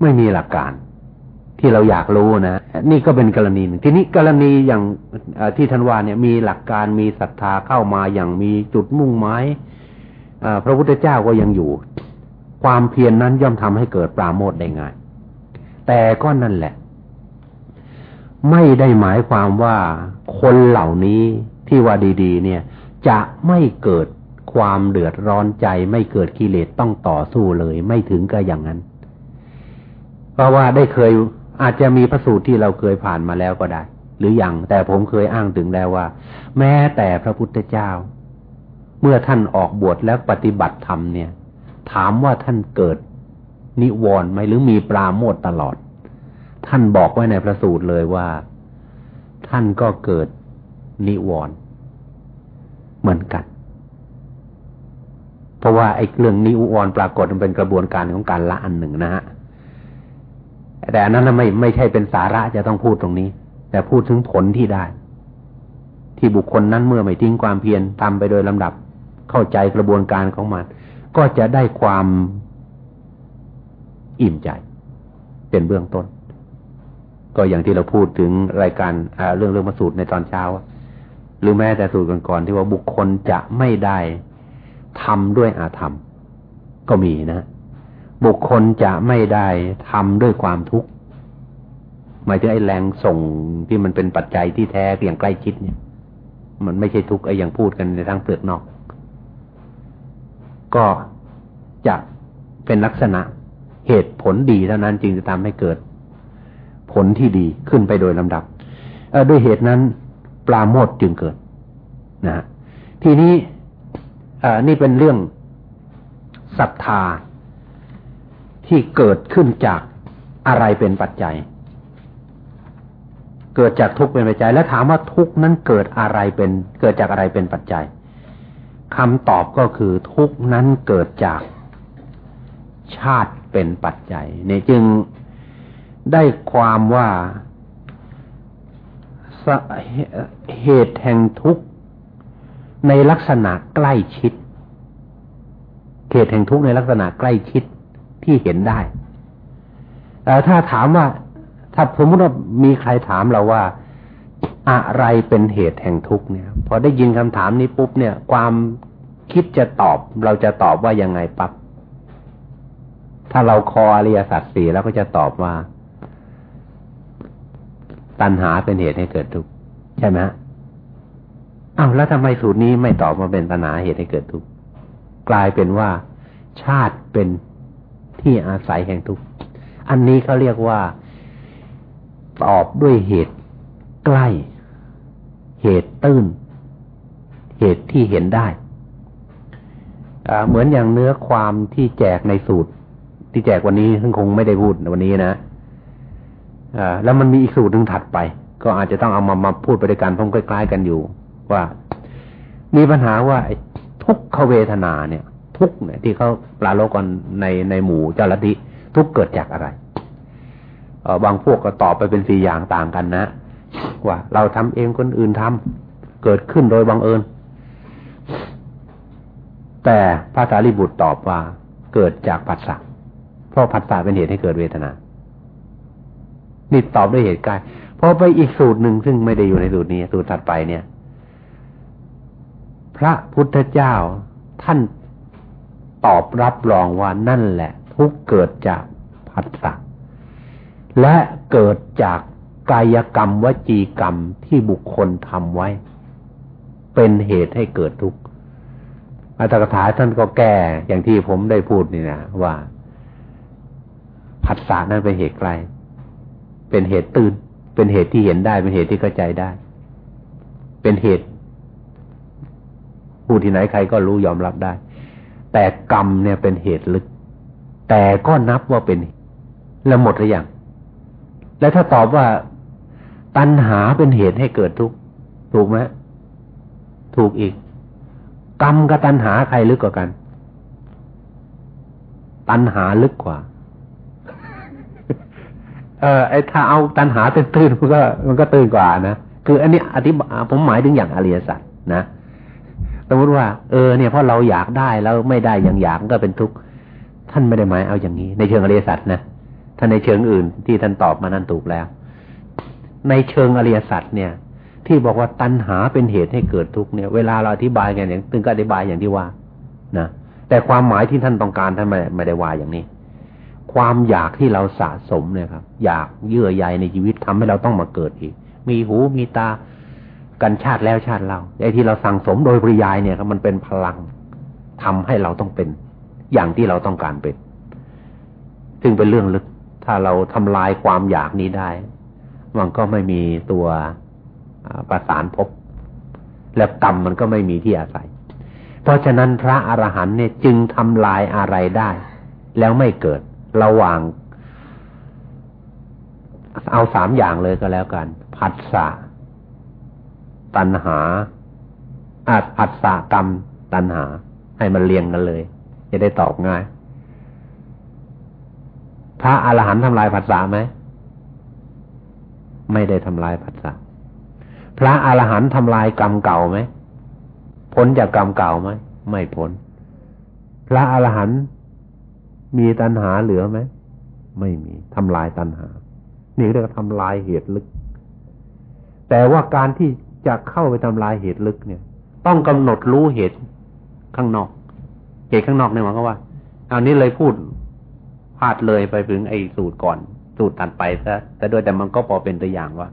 ไม่มีหลักการ ที่เราอยากรู้นะนี่ก็เป็นกรณีหนึ่งทีนี้กรณีอย่างที่ท่านว่าเนี่ย มีหลักการมีศรัทธาเข้ามาอย่างมีจุดมุ่งหมาย พระพุทธเจ้าก็ยังอยู่ ความเพียรนนั้นย่อมทำให้เกิดปราโมทได้ง่าย แต่ก็นั่นแหละ ไม่ได้หมายความว่าคนเหล่านี้ที่ว่าดี ๆ เนี่ย จะไม่เกิดความเดือดร้อนใจ ไม่เกิดกิเลสต้องต่อสู้เลย ไม่ถึงก็อย่างนั้น เพราะว่าได้เคยอาจจะมีพระสูตรที่เราเคยผ่านมาแล้วก็ได้ หรืออยังแต่ผมเคยอ้างถึงแล้วว่า แม้แต่พระพุทธเจ้า เมื่อท่านออกบวชแล้วปฏิบัติธรรมเนี่ย ถามว่าท่านเกิดนิวรณ์ไหมหรือมีปราโมทตลอด ท่านบอกไว้ในพระสูตรเลยว่า ท่านก็เกิดนิวรณ์เหมือนกัน เพราะว่าไอ้เรื่องนิวรณ์ปรากฏมันเป็นกระบวนการของการละอันหนึ่งนะฮะแต่อันนั้นไม่ไม่ใช่เป็นสาระจะต้องพูดตรงนี้ แต่พูดถึงผลที่ได้ ที่บุคคลนั้นเมื่อไม่ทิ้งความเพียรทำไปโดยลำดับ เข้าใจกระบวนการของมัน ก็จะได้ความอิ่มใจ เป็นเบื้องต้น ก็อย่างที่เราพูดถึงรายการเรื่องเรื่องมาสูตรในตอนเช้า หรือแม้แต่สูตรก่อนๆที่ว่าบุคคลจะไม่ได้ทำด้วยอาธรรม ก็มีนะ บุคคลจะไม่ได้ทำด้วยความทุกข์หมายถึงไอ้แรงส่งที่มันเป็นปัจจัยที่แท้อย่างใกล้ชิดเนี่ย มันไม่ใช่ทุกข์ไอ้อย่างพูดกันในทางเปลือกนอก ก็จะเป็นลักษณะเหตุผลดีเท่านั้นจึงจะทำให้เกิดผลที่ดีขึ้นไปโดยลำดับด้วยเหตุนั้นปลาโมดจึงเกิดนะทีนี้นี่เป็นเรื่องศรัทธาที่เกิดขึ้นจากอะไรเป็นปัจจัย เกิดจากทุกข์เป็นปัจจัย แล้วถามว่าทุกข์นั้นเกิดอะไรเป็น เกิดจากอะไรเป็นปัจจัย คำตอบก็คือทุกนั้นเกิดจากชาติเป็นปัจจัยเนี่ยจึงได้ความว่าเหตุแห่งทุกข์ในลักษณะใกล้ชิด เหตุแห่งทุกข์ในลักษณะใกล้ชิดที่เห็นได้แต่ถ้าถามว่า ถ้าสมมติว่ามีใครถามเราว่า อะไรเป็นเหตุแห่งทุกข์เนี่ยพอได้ยินคำถามนี้ปุ๊บเนี่ย ความคิดจะตอบ เราจะตอบว่ายังไงปั๊บถ้าเราคออริยสัจสี่แล้วก็จะตอบว่า ตัณหาเป็นเหตุให้เกิดทุกข์ใช่ไหมอ้าวแล้วทำไมสูตรนี้ไม่ตอบมาเป็นตัณหาเหตุให้เกิดทุกข์กลายเป็นว่า ชาติเป็นที่อาศัยแห่งทุกข์อันนี้เขาเรียกว่า ตอบด้วยเหตุใกล้ เหตุตื้น เหตุที่เห็นได้ เหมือนอย่างเนื้อความที่แจกในสูตร ที่แจกวันนี้ซึ่งคงไม่ได้พูดวันนี้นะแล้วมันมีอีกสูตรหนึ่งถัดไป ก็อาจจะต้องเอามามาพูดไปด้วยกันเพราะใกล้ๆกันอยู่ ว่า มีปัญหาว่าทุกขเวทนาเนี่ย ทุกเนี่ยที่เขาปลาโลกันในในหมู่เจ้าลัทธิทุกเกิดจากอะไรเออบางพวกก็ตอบไปเป็นสี่อย่างต่างกันนะ ว่าเราทำเองคนอื่นทำเกิดขึ้นโดยบังเอิญ แต่พระสารีบุตรตอบว่าเกิดจากผัสสะเพราะผัสสะเป็นเหตุให้เกิดเวทนา นี่ตอบด้วยเหตุการณ์พอไปอีกสูตรหนึ่งซึ่งไม่ได้อยู่ในสูตรนี้ สูตรถัดไปเนี่ย พระพุทธเจ้าท่านตอบรับรองว่านั่นแหละ ทุกเกิดจากผัสสะและเกิดจาก กายกรรมวจีกรรมที่บุคคลทำไว้ เป็นเหตุให้เกิดทุกข์อัตถกถาท่านก็แก้อย่างที่ผมได้พูดนี่นะว่าผัสสะนั้นเป็นเหตุไกล เป็นเหตุตื่น เป็นเหตุที่เห็นได้ เป็นเหตุที่เข้าใจได้ เป็นเหตุผู้ที่ไหนใครก็รู้ยอมรับได้ แต่กรรมเนี่ยเป็นเหตุลึก แต่ก็นับว่าเป็น แล้วหมดหรือยัง แล้วถ้าตอบว่า ตัณหาเป็นเหตุให้เกิดทุกข์ถูกไหมถูกอีก กรรมกับตัณหาใครลึกกว่ากัน ตัณหาลึกกว่า เออไอ้ถ้าเอาตัณหาตื้นๆมันก็ มันก็ตื้นกว่านะคืออันนี้อธิบายผมหมายถึงอย่างอริยสัจนะสมมติว่าเออเนี่ยเพราะเราอยากได้แล้วไม่ได้อย่างอยากก็เป็นทุกข์ท่านไม่ได้หมายเอาอย่างนี้ ในเชิงอริยสัจนะถ้านในเชิงอื่นที่ท่านตอบมานั้นถูกแล้ว ในเชิงอริยสัจเนี่ย ที่บอกว่าตัณหาเป็นเหตุให้เกิดทุกข์เนี่ย เวลาเราอธิบายกันอย่างตึงก็อธิบายอย่างที่ว่านะแต่ความหมายที่ท่านต้องการท่านไม่ไม่ได้ว่าอย่างนี้ ความอยากที่เราสะสมเนี่ยครับ อยากเยื่อใยในชีวิตทำให้เราต้องมาเกิดอีก มีหูมีตากันชาติแล้วชาติเราไอ้ที่เราสั่งสมโดยปริยายเนี่ยครับมันเป็นพลังทำให้เราต้องเป็น อย่างที่เราต้องการเป็น ซึ่งเป็นเรื่องลึก ถ้าเราทำลายความอยากนี้ได้ มันก็ไม่มีตัวประสานพบ และกรรมมันก็ไม่มีที่อาศัย เพราะฉะนั้นพระอรหันต์เนี่ยจึงทำลายอะไรได้ แล้วไม่เกิดระหว่าง เอาสามอย่างเลยก็แล้วกันผัสสะตัณหาอาผัสสะกรรมตัณหา ให้มันเรียงกันเลย จะได้ตอบง่าย พระอรหันต์ทำลายผัสสะไหม ไม่ได้ทำลายผัสสะพระอรหันต์ทำลายกรรมเก่าไหมพ้นจากกรรมเก่าไหมไม่พ้น พระอรหันต์มีตัณหาเหลือไหมไม่มีทำลายตัณหา นี่เรียกว่าทำลายเหตุลึก แต่ว่าการที่จะเข้าไปทำลายเหตุลึกเนี่ย ต้องกำหนดรู้เหตุข้างนอก เหตุข้างนอกเนี่ยหมายความว่าเอานี้เลยพูดพลาดเลยไปถึงไอ้สูตรก่อน สูตรตัดไปซะแต่โดยแต่มันก็พอเป็นตัวอย่างว่า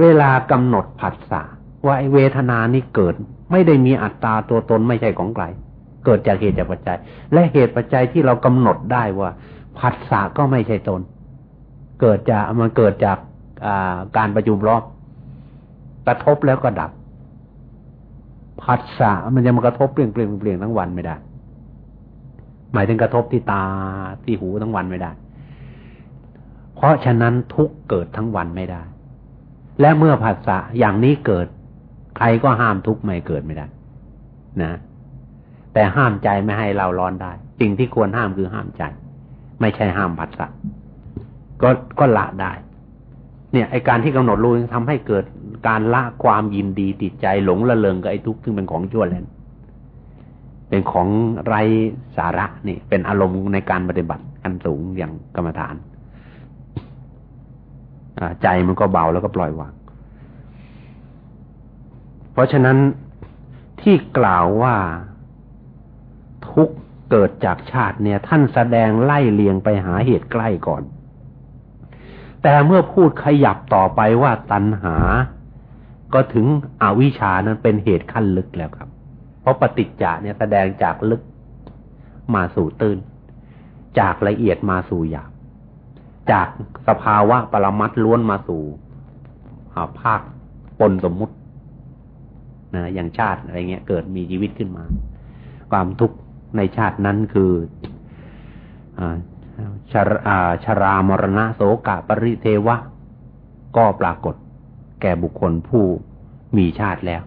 เวลากำหนดผัสสะว่าไอเวทนานี้เกิด ไม่ได้มีอัตตาตัวตนไม่ใช่ของใครเกิดจากเหตุจากปัจจัย และเหตุปัจจัยที่เรากำหนดได้ว่าผัสสะก็ไม่ใช่ตน เกิดจากมันเกิดจากการประชุมรอบกระทบแล้วก็ดับผัสสะมันจะมากระทบเปลี่ยนเปลี่ยนเปลี่ยนทั้งวันไม่ได้ หมายถึงกระทบที่ตาที่หูทั้งวันไม่ได้ เพราะฉะนั้นทุกเกิดทั้งวันไม่ได้ และเมื่อผัสสะอย่างนี้เกิด ใครก็ห้ามทุกไม่เกิดไม่ได้ นะ แต่ห้ามใจไม่ให้เราร้อนได้ สิ่งที่ควรห้ามคือห้ามใจ ไม่ใช่ห้ามผัสสะก็ก็ละได้ เนี่ยไอการที่กำหนดรู้ทำให้เกิดการละความยินดีติดใจหลงละเลงกับไอ้ทุกข์ซึ่งเป็นของชั่วแลนเป็นของไรสาระนี่ เป็นอารมณ์ในการปฏิบัติอันสูงอย่างกรรมฐาน ใจมันก็เบาแล้วก็ปล่อยวาง เพราะฉะนั้นที่กล่าวว่าทุกเกิดจากชาติเนี่ย ท่านแสดงไล่เลียงไปหาเหตุใกล้ก่อน แต่เมื่อพูดขยับต่อไปว่าตัณหา ก็ถึงอวิชานั้นเป็นเหตุขั้นลึกแล้วครับ เพราะปฏิจจาเนี่ยแสดงจากลึกมาสู่ตื้น จากละเอียดมาสู่หยาบ จากสภาวะปรมัตล้วนมาสู่ภาคปนสมมุตินะอย่างชาติอะไรเงี้ย เกิดมีชีวิตขึ้นมา ความทุกข์ในชาตินั้นคือชราชรามรณะโสกะปริเทวะ ก็ปรากฏแก่บุคคลผู้มีชาติแล้ว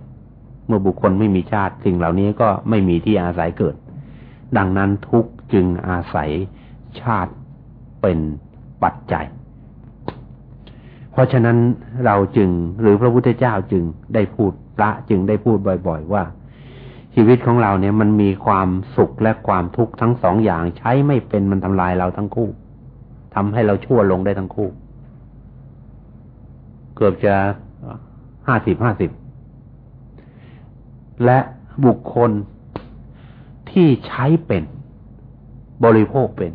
เมื่อบุคคลไม่มีชาติสิ่งเหล่านี้ก็ไม่มีที่อาศัยเกิด ดังนั้นทุกจึงอาศัยชาติเป็น ปัจจัย เพราะฉะนั้นเราจึงหรือพระพุทธเจ้าจึงได้พูดพระจึงได้พูดบ่อย ๆ ว่า ชีวิตของเราเนี่ยมันมีความสุขและความทุกข์ทั้งสองอย่างใช้ไม่เป็นมันทำลายเราทั้งคู่ทำให้เราชั่วลงได้ทั้งคู่ เกือบจะห้าสิบห้าสิบและบุคคลที่ใช้เป็น บริโภคเป็น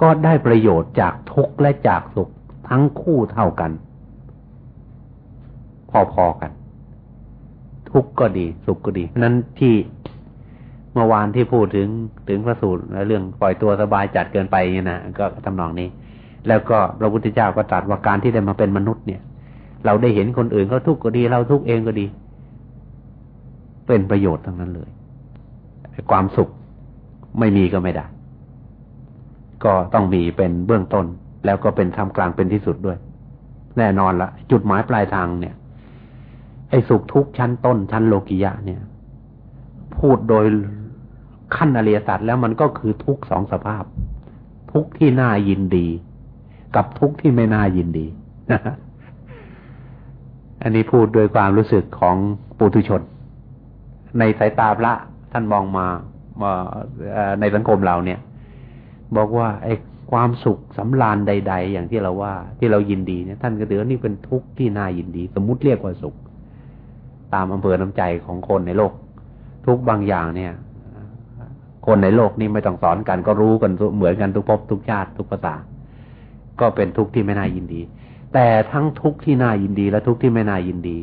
ก็ได้ประโยชน์จากทุกข์และจากสุขทั้งคู่เท่ากัน พอๆกัน ทุกข์ก็ดี สุขก็ดี นั้นที่เมื่อวานที่พูดถึงถึงพระสูตรเรื่องปล่อยตัวสบายจัดเกินไปเนี่ยนะก็ทำนองนี้ แล้วก็พระพุทธเจ้าก็ตรัสว่าการที่ได้มาเป็นมนุษย์เนี่ย เราได้เห็นคนอื่นเขาทุกข์ก็ดี เราทุกข์เองก็ดี เป็นประโยชน์ทั้งนั้นเลยความสุขไม่มีก็ไม่ได้ ก็ต้องมีเป็นเบื้องต้น แล้วก็เป็นท่ามกลางเป็นที่สุดด้วย แน่นอนละจุดหมายปลายทางเนี่ย ไอ้สุขทุกชั้นต้นชั้นโลกิยะเนี่ย พูดโดยขั้นอริยสัจแล้วมันก็คือทุกสองสภาพ ทุกที่น่ายินดี กับทุกที่ไม่น่ายินดีอันนี้พูดโดยความรู้สึกของปุถุชน ในสายตาพระท่านมองมาในสังคมเราเนี่ย บอกว่าไอ้ความสุขสำราญใด ๆ อย่างที่เราว่า ที่เรายินดีเนี่ยท่านก็เถือนี่เป็นทุกข์ที่น่ายินดี สมมุติเรียกว่าสุข ตามอำเภอน้ำใจของคนในโลก ทุกบางอย่างเนี่ย คนในโลกนี่ไม่ต้องสอนกันก็รู้กันเหมือนกันทุกภพทุกชาติทุกภาษา ก็เป็นทุกข์ที่ไม่น่ายินดี แต่ทั้งทุกข์ที่น่ายินดี และทุกข์ที่ไม่น่ายินดี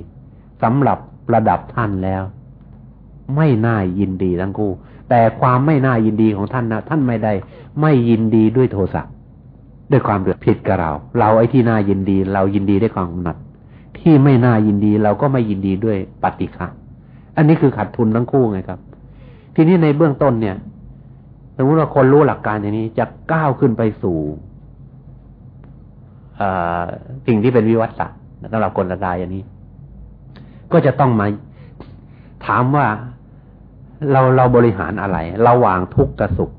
สำหรับระดับท่านแล้ว ไม่น่ายินดีทั้งคู่ แต่ความไม่น่ายินดีของท่านนะท่านไม่ได้ ไม่ยินดีด้วยโทสะด้วยความเดือดผิดกับเรา เราไอ้ที่น่ายินดี เรายินดีด้วยความหนัด ที่ไม่น่ายินดีเราก็ไม่ยินดีด้วยปฏิฆะอันนี้คือขาดทุนทั้งคู่ไงครับ ทีนี้ในเบื้องต้นเนี่ยสมมติว่าคนรู้หลักการอย่างนี้จะก้าวขึ้นไปสู่สิ่งที่เป็นวิวัฒน์สำหรับคนละดายอย่างนี้ ก็จะต้องมาถามว่า เราเราบริหารอะไร ระหว่างทุกข์กับสุข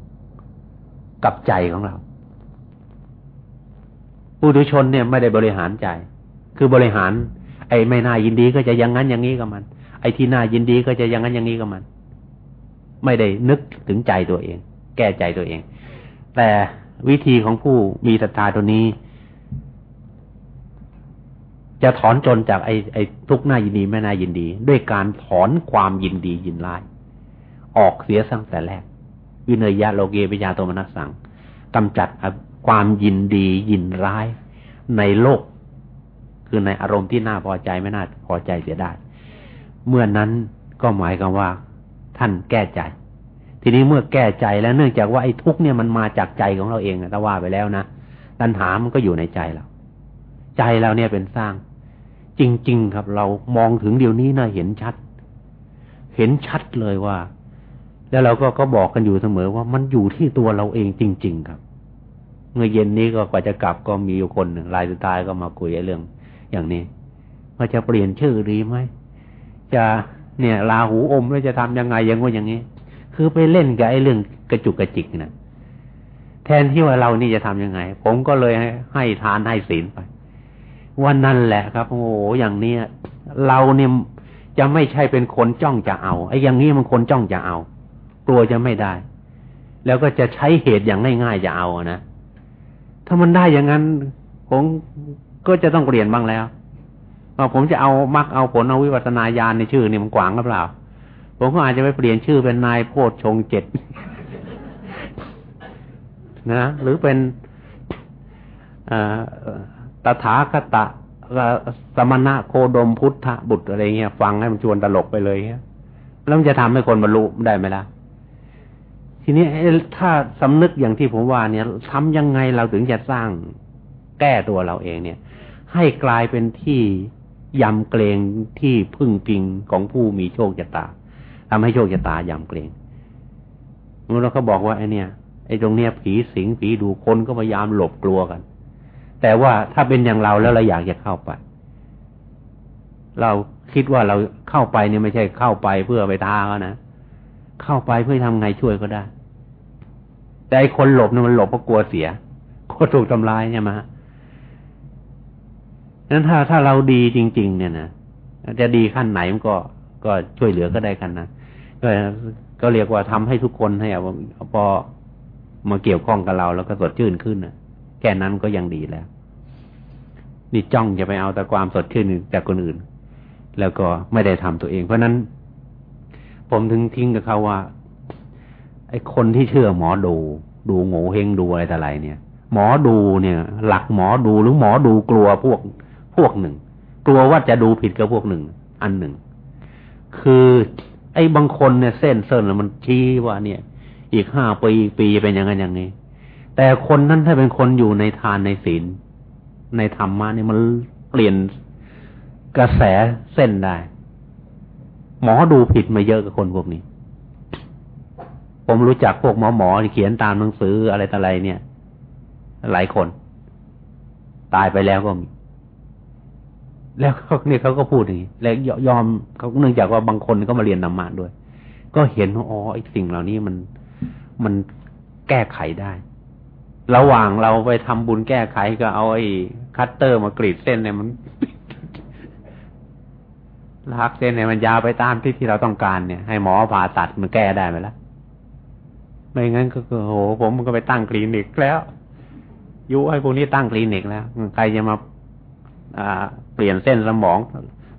กับใจของเราผู้ดุชนเนี่ยไม่ได้บริหารใจ คือบริหาร ไอ้ไม่น่ายินดีก็จะอย่างนั้นอย่างนี้กับมัน ไอ้ที่น่ายินดีก็จะอย่างนั้นอย่างนี้กับมัน ไม่ได้นึกถึงใจตัวเอง แก้ใจตัวเอง แต่วิธีของผู้มีศรัทธาตัวนี้ จะถอนจนจากไอ้ไอ้ทุกข์น่ายินดีไม่น่ายินดี ด้วยการถอนความยินดียินร้าย ออกเสียตั้งแต่แรก วิเนยยะโลเกปิยาโตมนัสสังกำจัดความยินดียินร้ายในโลก คือในอารมณ์ที่น่าพอใจไม่น่าพอใจเสียได้ เมื่อนั้นก็หมายความว่า ท่านแก้ใจ ทีนี้เมื่อแก้ใจแล้วเนื่องจากว่าไอ้ทุกเนี่ยมันมาจากใจของเราเองแต่ว่าไปแล้วนะตัณหามันก็อยู่ในใจเรา ใจเราเนี่ยเป็นสร้าง จริง ๆ ครับ เรามองถึงเดี๋ยวนี้นะเห็นชัด เห็นชัดเลยว่า แล้วเราก็ก็บอกกันอยู่เสมอว่ามันอยู่ที่ตัวเราเองจริง ๆ ครับ เมื่อเย็นนี้ก็กว่าจะกลับก็มีอยู่คนหนึ่งรายสุดท้ายก็มาคุยเรื่อง อย่างนี้ว่าจะเปลี่ยนชื่อดีไหมจะเนี่ยลาหูอมแล้วจะทำยังไงยังว่าอย่างนี้ คือไปเล่นกับไอ้เรื่องกระจุกกระจิกนะแทนที่ว่าเรานี่จะทํำยังไง ผมก็เลยให้ให้ทานให้ศีลไปวันนั้นแหละครับโอ้โหอย่างเนี้ยเราเนี่ยจะไม่ใช่เป็นคนจ้องจะเอาไอ้อย่างนี้มันคนจ้องจะเอา กลัวจะไม่ได้ แล้วก็จะใช้เหตุอย่างง่ายๆจะเอานะถ้ามันได้อย่างนั้น ผมก็จะต้องเปลี่ยนบ้างแล้วว่าผมจะเอามักเอาผลเอาวิวัฒนาญาณในชื่อนี่มันกว้างหรือเปล่า ผมก็อาจจะไปเปลี่ยนชื่อเป็นนายโพชชงเจ็ดนะหรือเป็นตถาคตะสมณะโคดมพุทธบุตรอะไรเงี้ย ฟังให้มันชวนตลกไปเลยเงี้ยแล้วมันจะทำให้คนบรรลุได้ไหมล่ะ ทีนี้ถ้าสำนึกอย่างที่ผมว่าเนี่ยทำยังไงเราถึงจะสร้างแก้ตัวเราเองเนี่ย ให้กลายเป็นที่ยำเกรงที่พึ่งพิงของผู้มีโชคชะตาทำให้โชคชะตายำเกรงเมื่อเราเขาบอกว่าไอ้นี่ไอ้ตรงเนี้ยผีสิงผีดูคนก็พยายามหลบกลัวกัน แต่ว่าถ้าเป็นอย่างเราแล้วเราอยากจะเข้าไป เราคิดว่าเราเข้าไปเนี่ยไม่ใช่เข้าไปเพื่อไปท้าเขานะเข้าไปเพื่อทำไงช่วยก็ได้ แต่ไอคนหลบเนี่ยมันหลบเพราะกลัวเสียกลัวถูกทำลายใช่ไหมนั้นถ้าถ้าเราดีจริง ๆ เนี่ยนะจะดีขั้นไหนมันก็ก็ช่วยเหลือก็ได้กันนะก็ก็เรียกว่าทำให้ทุกคนให้พอมาเกี่ยวข้องกับเราแล้วก็สดชื่นขึ้นนะแค่นั้นก็ยังดีแล้ว นี่จ้องจะไปเอาแต่ความสดชื่นจากคนอื่น แล้วก็ไม่ได้ทำตัวเอง เพราะนั้น ผมถึงทิ้งกับเขาว่า ไอ้คนที่เชื่อหมอดู ดูโง่เฮงดูอะไรแต่ไรเนี่ย หมอดูเนี่ย หลักหมอดูหรือหมอดูกลัวพวกพวกหนึ่ง กลัวว่าจะดูผิดกับพวกหนึ่ง อันหนึ่ง คือ ไอ้บางคนเนี่ยเส้นเส้นมันชี้ว่าเนี่ย อีกห้าปีอีกปีเป็นอย่างนั้นอย่างนี้ แต่คนนั้นถ้าเป็นคนอยู่ในทานในศีลในธรรมะเนี่ยมันเปลี่ยนกระแสเส้นได้ หมอดูผิดมาเยอะกับคนพวกนี้ ผมรู้จักพวกหมอหมอที่เขียนตามหนังสืออะไรต่ออะไรเนี่ย หลายคน ตายไปแล้วก็มี แล้วเขาเนี่ยเขาก็พูดอย่างนี้แล้วยอมเขาเนื่องจากว่าบางคนก็มาเรียนนำมาด้วย ก็เห็นว่าอ๋อไอ้สิ่งเหล่านี้มันมันแก้ไขได้ ระหว่างเราไปทำบุญแก้ไขก็เอาไอ้คัตเตอร์มากรีดเส้นเนี่ยมันลักเส้นเนี่ยมันยาวไปตามที่ที่เราต้องการเนี่ยให้หมอผ่าตัดมันแก้ได้ไหมล่ะ ไม่งั้นก็โหผมมันก็ไปตั้งคลินิกแล้วยุให้พวกนี้ตั้งคลินิกแล้วใครจะมาอ่า เปลี่ยนเส้นสมอง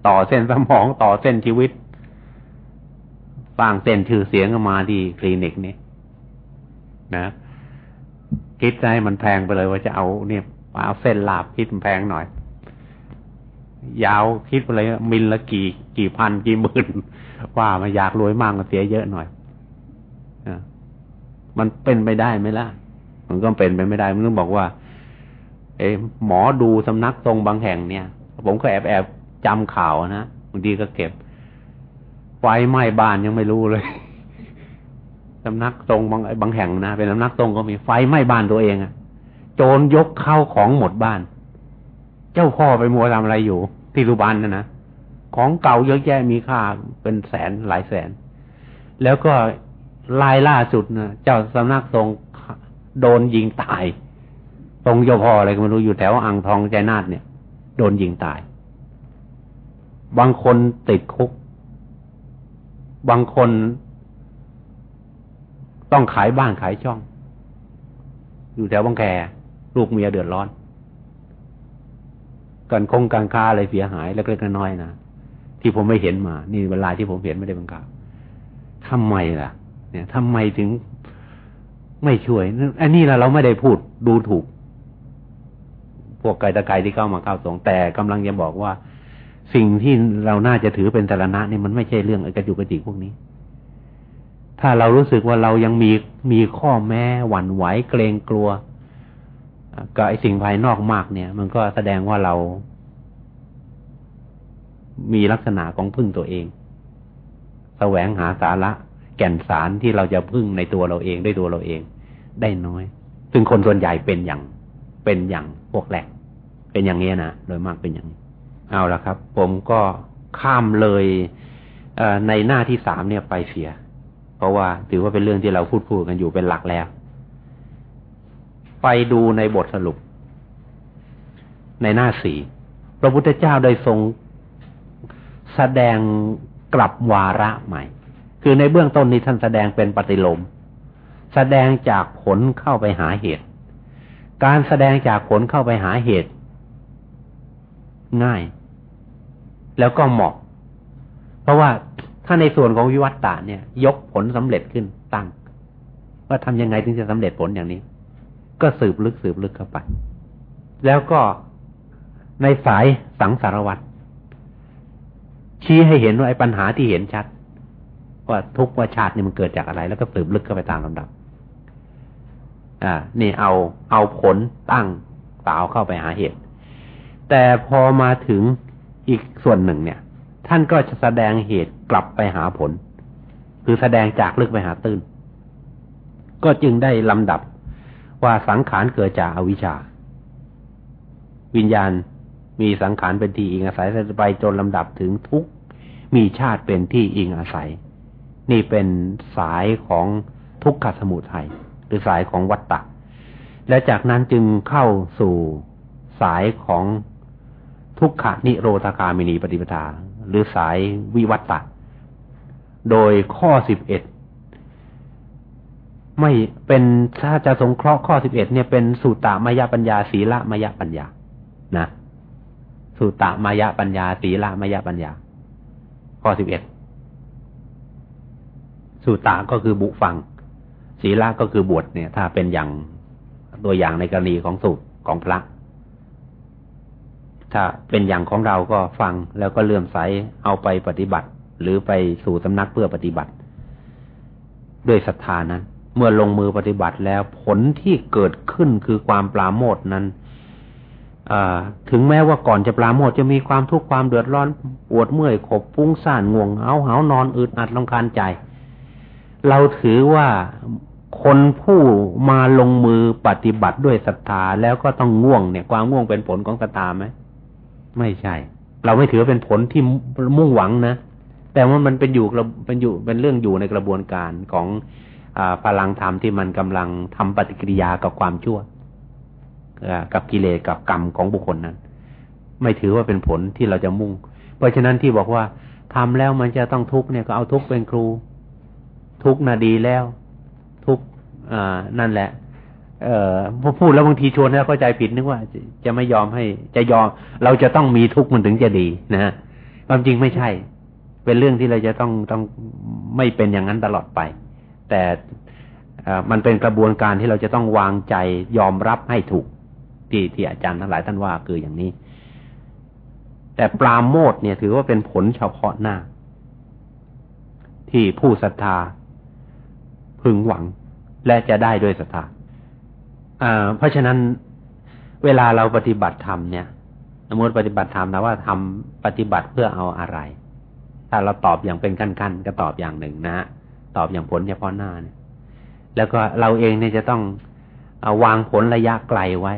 ต่อเส้นสมองต่อเส้นชีวิตฟางเส้นชื่อเสียงมาที่คลินิกนี้นะคิดใจมันแพงไปเลยว่าจะเอาเนี่ยเอาเส้นลาบคิดมันแพงหน่อย ยาวคิดไปเลยมิลละกี่กี่พันกี่หมื่นว่ามาอยากรวยมากก็เสียเยอะหน่อย มันเป็นไปได้ไหมล่ะ มันก็เป็นไปไม่ได้มันต้องบอกว่า เอหมอดูสำนักทรงบางแห่งเนี่ย ผมก็แอบแอบจำข่าวนะบางทีก็เก็บ ไฟไหม้บ้านยังไม่รู้เลยสำนักทรงบางบางแห่งนะเป็นสำนักทรงก็มีไฟไหม้บ้านตัวเองอะโจรยกเข้าของหมดบ้าน เจ้าพ่อไปมัวทำอะไรอยู่ ที่รูบ้านนะนะของเก่าเยอะแยะมีค่าเป็นแสนหลายแสน แล้วก็ ลายล่าสุดนะเจ้าสำนักทรงโดนยิงตาย ตรงเจ้าพ่ออะไรก็ไม่รู้อยู่แถวอ่างทองใจนาดเนี่ย โดนยิงตาย บางคนติดคุก บางคนต้องขายบ้านขายช่อง อยู่แถวบางแคลูกเมียเดือดร้อนกันคงการค้าอะไรเสียหายเล็กๆน้อยๆนะที่ผมไม่เห็นมา นี่เวลาที่ผมเห็นไม่ได้บังคับทำไมล่ะ เนี่ยทำไมถึงไม่ช่วย อันนี้เราไม่ได้พูดดูถูก พวกไก่ตะไคร้ที่เข้ามาเข้าสงแต่กำลังจะบอกว่า สิ่งที่เราน่าจะถือเป็นสารณะนี่มันไม่ใช่เรื่องกระจุกกระจิกพวกนี้ ถ้าเรารู้สึกว่าเรายังมีมีข้อแม้หวั่นไหวเกรงกลัวกับไอสิ่งภายนอกมากเนี่ย มันก็แสดงว่าเรา มีลักษณะของพึ่งตัวเอง แสวงหาสาระ แก่นสารที่เราจะพึ่งในตัวเราเองด้วยตัวเราเอง ได้น้อย ซึ่งคนส่วนใหญ่เป็นอย่าง เป็นอย่างพวกแหลก เป็นอย่างนี้นะโดยมากเป็นอย่างนี้ เอาละครับ ผมก็ข้ามเลยในหน้าที่สามเนี่ยไปเสีย เพราะว่าถือว่าเป็นเรื่องที่เราพูดพูดกันอยู่เป็นหลักแล้ว ไปดูในบทสรุป ในหน้าสี่พระพุทธเจ้าได้ทรงแสดงกลับวาระใหม่ คือในเบื้องต้นนี้ท่านแสดงเป็นปฏิโลม แสดงจากผลเข้าไปหาเหตุ การแสดงจากผลเข้าไปหาเหตุ ง่าย แล้วก็เหมาะ เพราะว่าถ้าในส่วนของวิวัตตาเนี่ย ยกผลสำเร็จขึ้นตั้ง ว่าทำยังไงถึงจะสำเร็จผลอย่างนี้ ก็สืบลึกสืบลึกเข้าไป แล้วก็ในสายสังสารวัตรชี้ให้เห็นว่าไอ้ปัญหาที่เห็นชัด ว่าทุกว่าชาตินี่มันเกิดจากอะไร แล้วก็สืบลึกเข้าไปตามลำดับ อ่า นี่เอาเอาผลตั้งสาวเข้าไปหาเหตุ แต่พอมาถึงอีกส่วนหนึ่งเนี่ย ท่านก็จะแสดงเหตุกลับไปหาผล คือแสดงจากลึกไปหาตื้น ก็จึงได้ลำดับว่าสังขารเกิดจากอวิชชา วิญญาณมีสังขารเป็นที่อิงอาศัยไปจนลำดับถึงทุกมีชาติเป็นที่อิงอาศัย นี่เป็นสายของทุกขสมุทัยหรือสายของวัตตะ และจากนั้นจึงเข้าสู่สายของทุกขนิโรธคามินีปฏิปทา หรือสายวิวัตตะ โดยข้อสิบเอ็ดไม่เป็นถ้าจะสงเคราะห์ข้อสิบเอ็ดเนี่ยเป็นสุตตามายปัญญาศีละมายปัญญา นะสุตตามายปัญญาศีละมายปัญญา ข้อสิบเอ็ด สุตตะก็คือบุฟัง ศีละก็คือบวชเนี่ย ถ้าเป็นอย่างตัวอย่างในกรณีของสุของพระ ถ้าเป็นอย่างของเราก็ฟังแล้วก็เลื่อมใสเอาไปปฏิบัติ หรือไปสู่สำนักเพื่อปฏิบัติ ด้วยศรัทธานั้น เมื่อลงมือปฏิบัติแล้วผลที่เกิดขึ้นคือความปราโมทนั้นถึงแม้ว่าก่อนจะปราโมทจะมีความทุกข์ความเดือดร้อนปวดเมื่อยขบฟุ้งซ่านง่วงเหาเหานอนอึดอัดลำคาญใจ เราถือว่าคนผู้มาลงมือปฏิบัติด้วยศรัทธาแล้วก็ต้องง่วงเนี่ย ความง่วงเป็นผลของศรัทธาไหมไม่ใช่ เราไม่ถือเป็นผลที่มุ่งหวังนะแต่ว่ามันเป็นอยู่เป็นอยู่เป็นเรื่องอยู่ในกระบวนการของอพลังธรรมที่มันกำลังทำปฏิกิริยากับความชั่วกับกิเลสกับกรรมของบุคคลนั้น ไม่ถือว่าเป็นผลที่เราจะมุ่ง เพราะฉะนั้นที่บอกว่าทำแล้วมันจะต้องทุกข์เนี่ยก็เอาทุกข์เป็นครู ทุกน่ะดีแล้ว ทุกอ่านั่นแหละ เอ่อพอพูดแล้วบางทีชวนให้เข้าใจผิดนึกว่า จะไม่ยอมให้ จะยอม เราจะต้องมีทุกข์มันถึงจะดีนะฮะความจริงไม่ใช่ เป็นเรื่องที่เราจะต้องต้องไม่เป็นอย่างนั้นตลอดไป แต่มันเป็นกระบวนการที่เราจะต้องวางใจยอมรับให้ถูกที่ที่อาจารย์ทั้งหลายท่านว่าคืออย่างนี้ แต่ปราโมทเนี่ยถือว่าเป็นผลเฉพาะหน้า ที่ผู้ศรัทธา พึงหวัง และจะได้ด้วยศรัทธาเพราะฉะนั้นเวลาเราปฏิบัติธรรมเนี่ยสมมติปฏิบัติธรรมนะว่าทำปฏิบัติเพื่อเอาอะไร ถ้าเราตอบอย่างเป็นขั้นๆก็ตอบอย่างหนึ่งนะฮะตอบอย่างผลเฉพาะหน้าเนี่ย แล้วก็เราเองเนี่ยจะต้องอวางผลระยะไกลไว้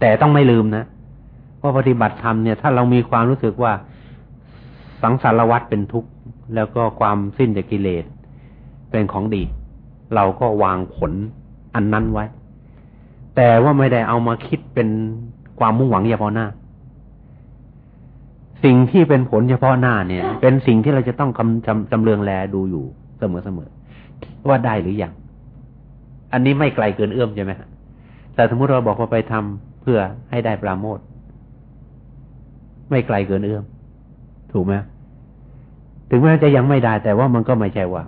แต่ต้องไม่ลืมนะว่าปฏิบัติธรรมเนี่ยถ้าเรามีความรู้สึกว่าสังสารวัฏเป็นทุกข์แล้วก็ความสิ้นจากกิเลส เป็นของดี เราก็วางผลอันนั้นไว้ แต่ว่าไม่ได้เอามาคิดเป็นความมุ่งหวังเฉพาะหน้า สิ่งที่เป็นผลเฉพาะหน้าเนี่ย เป็นสิ่งที่เราจะต้องคำจำจำเรืองแลดูอยู่เสมอเสมอว่าได้หรือยังอันนี้ไม่ไกลเกินเอื้อมใช่ไหมแต่สมมติเราบอกว่าไปทำเพื่อให้ได้ปราโมทไม่ไกลเกินเอื้อมถูกไหมถึงแม้จะยังไม่ได้แต่ว่ามันก็ไม่ใช่ว่า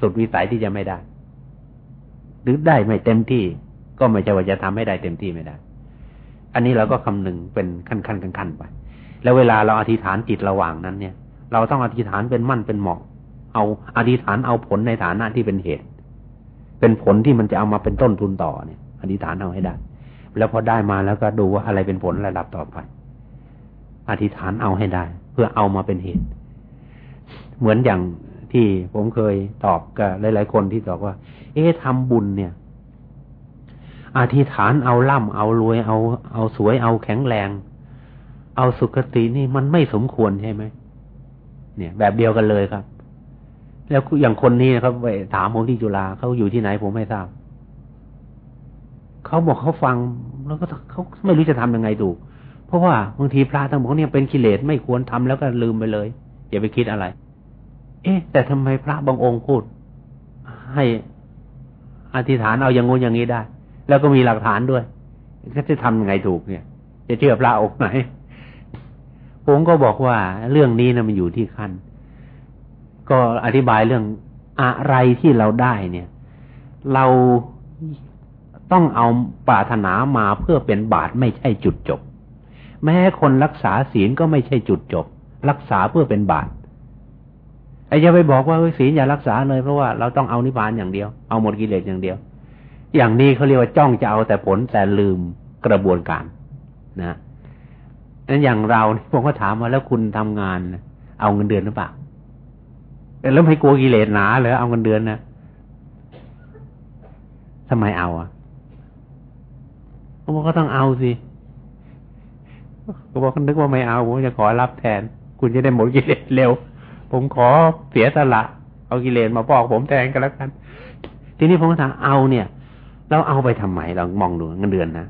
สุดวิสัยที่จะไม่ได้ หรือได้ไม่เต็มที่ ก็ไม่ใช่ว่าจะทำให้ได้เต็มที่ไม่ได้ อันนี้เราก็คำนึงเป็นขั้นขั้นขั้นขั้นไป แล้วเวลาเราอธิษฐานจิตระหว่างนั้นเนี่ย เราต้องอธิษฐานเป็นมั่นเป็นเหมาะ เอาอธิษฐานเอาผลในฐานะที่เป็นเหตุ เป็นผลที่มันจะเอามาเป็นต้นทุนต่อเนี่ย อธิษฐานเอาให้ได้ แล้วพอได้มาแล้วก็ดูว่าอะไรเป็นผลระดับต่อไป อธิษฐานเอาให้ได้ เพื่อเอามาเป็นเหตุ เหมือนอย่าง ที่ผมเคยตอบกับหลาย ๆ คนที่บอกว่า เอ๊ะทำบุญเนี่ยอธิษฐานเอาล่ำเอารวยเอาเอาสวยเอาแข็งแรง เอาสุขตินี่มันไม่สมควรใช่ไหมเนี่ย แบบเดียวกันเลยครับ แล้วอย่างคนนี้นะครับไปถามผมที่จุฬาเขาอยู่ที่ไหนผมไม่ทราบเขาบอกเขาฟังแล้วก็เขาไม่รู้จะทำยังไงถูกเพราะว่าบางทีพระทั้งหมดเนี่ยเป็นกิเลสไม่ควรทำแล้วก็ลืมไปเลยอย่าไปคิดอะไร เอ๊ะ แต่ทำไมพระบางองค์พูด ให้อธิษฐานเอาอย่างงู้นอย่างนี้ได้ แล้วก็มีหลักฐานด้วยก็จะทำยังไงถูกเนี่ย จะเชื่อพระองค์ไหนผมก็บอกว่าเรื่องนี้นะมันอยู่ที่ขั้นก็อธิบายเรื่องอะไรที่เราได้เนี่ย เราต้องเอาปรารถนามาเพื่อเป็นบาตไม่ใช่จุดจบ แม้คนรักษาศีลก็ไม่ใช่จุดจบ รักษาเพื่อเป็นบาต ไอ้จะไปบอกว่าศีลอย่ารักษาเลยเพราะว่าเราต้องเอานิพพานอย่างเดียว เอาหมดกิเลสอย่างเดียว อย่างนี้เขาเรียกว่าจ้องจะเอาแต่ผลแต่ลืมกระบวนการ นะนั้นอย่างเราผมก็ถามมาแล้วคุณทำงานเอาเงินเดือนหรือเปล่าแล้วไม่กลัวกิเลสหนาเลยเอาเงินเดือนนะทำไมเอาอะเขาบอกก็ต้องเอาสิเขาบอกนึกว่าไม่เอาผมจะขอรับแทน คุณจะได้หมดกิเลสเร็ว ผมขอเสียสละเอากิเลสมาปอกผมแทนกันแล้วกัน ทีนี้ผมถามเอาเนี่ย เราเอาไปทำไมเรามองดูเงินเดือนนะ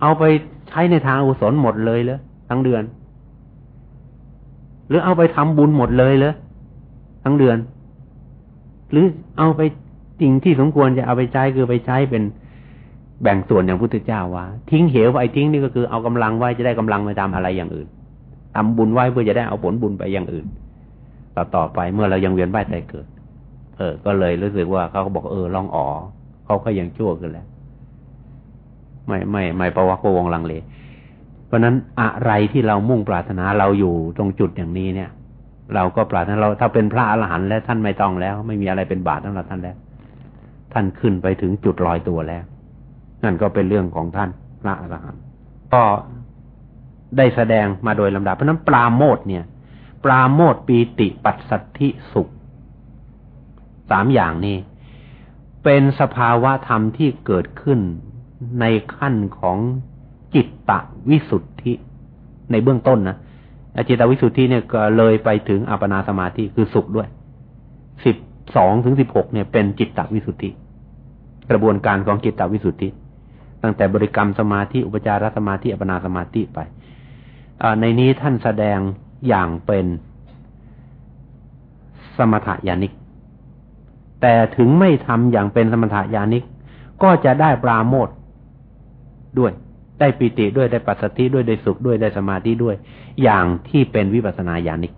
เอาไปใช้ในทางอุศลหมดเลยเลยทั้งเดือน หรือเอาไปทำบุญหมดเลยเลยทั้งเดือน หรือเอาไปสิ่งที่สมควรจะเอาไปใช้คือไปใช้เป็นแบ่งส่วนอย่างพุทธเจ้าว่า ทิ้งเหวไอ้ทิ้งนี่ก็คือเอากำลังไว้จะได้กำลังไปทำอะไรอย่างอื่น ทำบุญไว้เพื่อจะได้เอาผลบุญไปอย่างอื่น ต่อต่อไปเมื่อเรายังเวียนว่ายตายเกิด เออ ก็เลยรู้สึกว่าเขาก็บอกเออลองอ๋อเขาก็ยังชั่วขึ้นแล้ว ไม่ไม่ไม่ประวัติวงลังเล เพราะนั้นอะไรที่เรามุ่งปรารถนาเราอยู่ตรงจุดอย่างนี้เนี่ย เราก็ปรารถนาเราถ้าเป็นพระอรหันต์แล้วท่านไม่ต้องแล้ว ไม่มีอะไรเป็นบาตรสำหรับท่านแล้ว ท่านขึ้นไปถึงจุดลอยตัวแล้ว นั่นก็เป็นเรื่องของท่านพระอรหันต์ก็ ได้แสดงมาโดยลำดับ เพราะนั้นปราโมทเนี่ย ปราโมทปีติปัสสัทธิสุขสามอย่างนี้ เป็นสภาวะธรรมที่เกิดขึ้นในขั้นของจิตตวิสุทธิในเบื้องต้นนะจิตตวิสุทธิเนี่ยก็เลยไปถึงอัปนาสมาธิคือสุขด้วยสิบสองถึงสิบหกเนี่ยเป็นจิตตวิสุทธิ กระบวนการของจิตตวิสุทธิ ตั้งแต่บริกรรมสมาธิอุปจารสมาธิอัปนาสมาธิไป ในนี้ท่านแสดงอย่างเป็นสมถยานิก แต่ถึงไม่ทำอย่างเป็นสมถยานิก ก็จะได้ปราโมทด้วย ได้ปิติด้วยได้ปัสสติด้วยได้สุขด้วยได้สมาธิด้วย อย่างที่เป็นวิปัสสนาญาณิก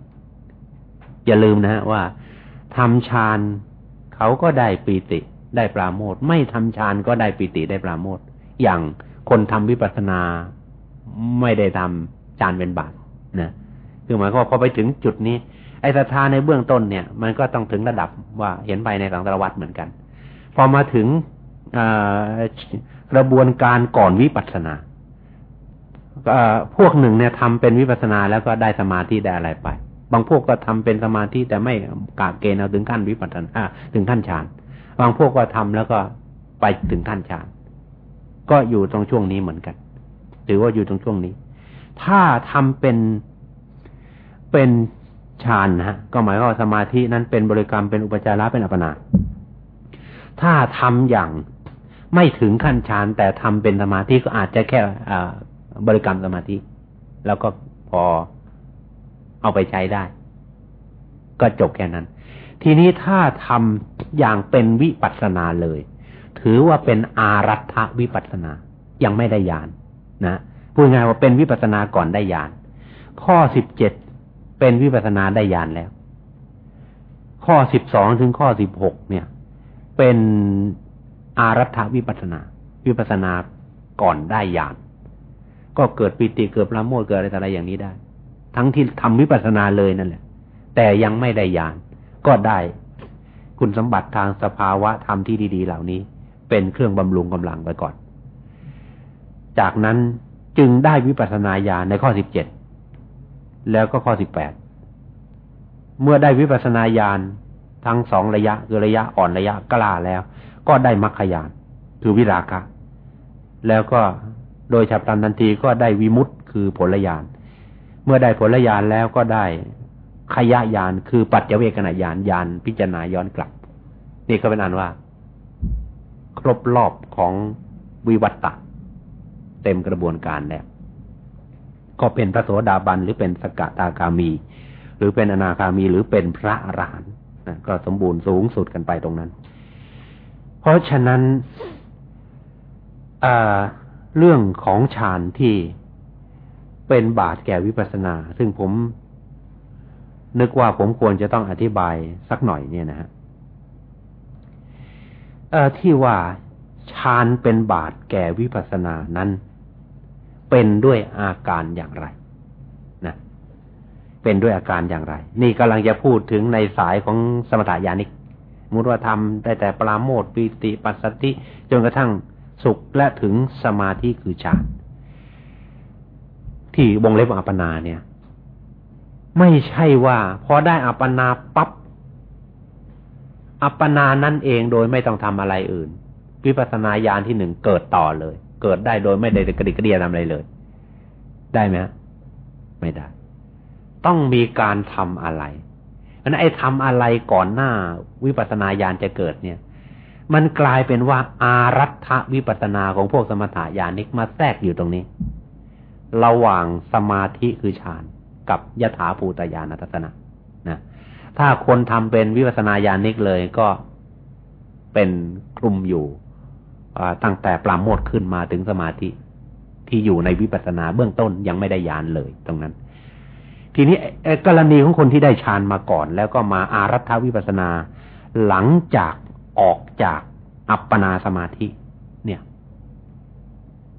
อย่าลืมนะว่าทำฌานเขาก็ได้ปิติได้ปราโมทไม่ทำฌานก็ได้ปิติได้ปราโมทอย่างคนทำวิปัสสนาไม่ได้ทำ ฌานเป็นบาตนะคือหมายความว่าพอไปถึงจุดนี้ ไอ้ศรัทธาในเบื้องต้นเนี่ย มันก็ต้องถึงระดับว่าเห็นไปในสังสารวัตรเหมือนกัน พอมาถึงกระบวนการก่อนวิปัสสนาพวกหนึ่งเนี่ยทำเป็นวิปัสสนาแล้วก็ได้สมาธิได้อะไรไป บางพวกก็ทำเป็นสมาธิแต่ไม่กาเกณฑ์เอาถึงขั้นวิปัสสนาถึงขั้นฌาน บางพวกก็ทำแล้วก็ไปถึงขั้นฌาน ก็อยู่ตรงช่วงนี้เหมือนกัน ถือว่าอยู่ตรงช่วงนี้ ถ้าทำเป็นเป็นฌานนะก็หมายว่าสมาธินั้นเป็นบริกรรมเป็นอุปจาระเป็นอัปปนาถ้าทำอย่างไม่ถึงขั้นฌานแต่ทำเป็นสมาธิก็อาจจะแค่บริกรรมสมาธิ แล้วก็พอเอาไปใช้ได้ ก็จบแค่นั้น ทีนี้ถ้าทำอย่างเป็นวิปัสสนาเลย ถือว่าเป็นอารัฐวิปัสสนา ยังไม่ได้ญานนะ พูดง่ายว่าเป็นวิปัสสนาก่อนได้ญาณข้อสิบเจ็ดเป็นวิปัสสนาได้ญาณแล้ว ข้อสิบสองถึงข้อสิบหกเนี่ย เป็นอารัฐวิปัสนา วิปัสนาก่อนได้ญาณก็เกิดปิติเกิดพระโมทเกิดอะไรอะไรอย่างนี้ได้ ทั้งที่ทำวิปัสนาเลยนั่นแหละ แต่ยังไม่ได้ญาณก็ได้คุณสมบัติทางสภาวะธรรมที่ดี ๆ เหล่านี้ เป็นเครื่องบำรุงกำลังไปก่อน จากนั้น จึงได้วิปัสนาญาณในข้อสิบเจ็ดแล้วก็ข้อสิบแปดเมื่อได้วิปัสนาญาณทั้งสองระยะคือระยะอ่อนระยะกล้าแล้ว ก็ได้มรรคญาณคือวิราคะ แล้วก็โดยฉับพลันทันทีก็ได้วิมุตต์คือผลญาณเมื่อได้ผลญาณแล้วก็ได้ขยะญาณคือปัจเจเวกนาญาณญาณพิจารณาย้อนกลับ นี่ก็เป็นอันว่า ครบรอบของวิวัตตะ เต็มกระบวนการแล้วก็เป็นพระโสดาบันหรือเป็นสกตาคามี หรือเป็นอนาคามีหรือเป็นพระอรหันต์ก็สมบูรณ์สูงสุดกันไปตรงนั้น เพราะฉะนั้นเรื่องของฌานที่เป็นบาทแก่วิปัสสนา ซึ่งผมนึกว่าผมควรจะต้องอธิบายสักหน่อยเนี่ยนะฮะที่ว่าฌานเป็นบาทแก่วิปัสสนานั้น เป็นด้วยอาการอย่างไรนะเป็นด้วยอาการอย่างไร นี่กำลังจะพูดถึงในสายของสมถายานิกมุตว่าทำได้แต่ปราโมทปีติปัสสติจนกระทั่งสุขและถึงสมาธิคือฌานที่วงเล็บอัปปนาเนี่ย ไม่ใช่ว่าพอได้อัปปนาปับ๊บอัปปนานั่นเองโดยไม่ต้องทำอะไรอื่น วิปัสสนาญาณที่หนึ่งเกิดต่อเลย เกิดได้โดยไม่ได้กระดิกกระเดียทำอะไรเลย ได้ไหมไม่ได้ ต้องมีการทำอะไรอันไอ้ทำอะไรก่อนหน้าวิปัสสนาญาณจะเกิดเนี่ย มันกลายเป็นว่าอารัฐวิปัสสนาของพวกสมถะญาณิกมาแทรกอยู่ตรงนี้ ระหว่างสมาธิคือฌานกับยถาภูตญาณทัศนะนะถ้าคนทำเป็นวิปัสสนาญาณิกเลยก็เป็นกลุ่มอยู่ ตั้งแต่ปราโมทขึ้นมาถึงสมาธิที่อยู่ในวิปัสสนาเบื้องต้นยังไม่ได้ญาณเลย ตรงนั้น ทีนี้กรณีของคนที่ได้ฌานมาก่อน แล้วก็มาอารัฐวิปัสนา หลังจากออกจากอัปปนาสมาธิ เนี่ย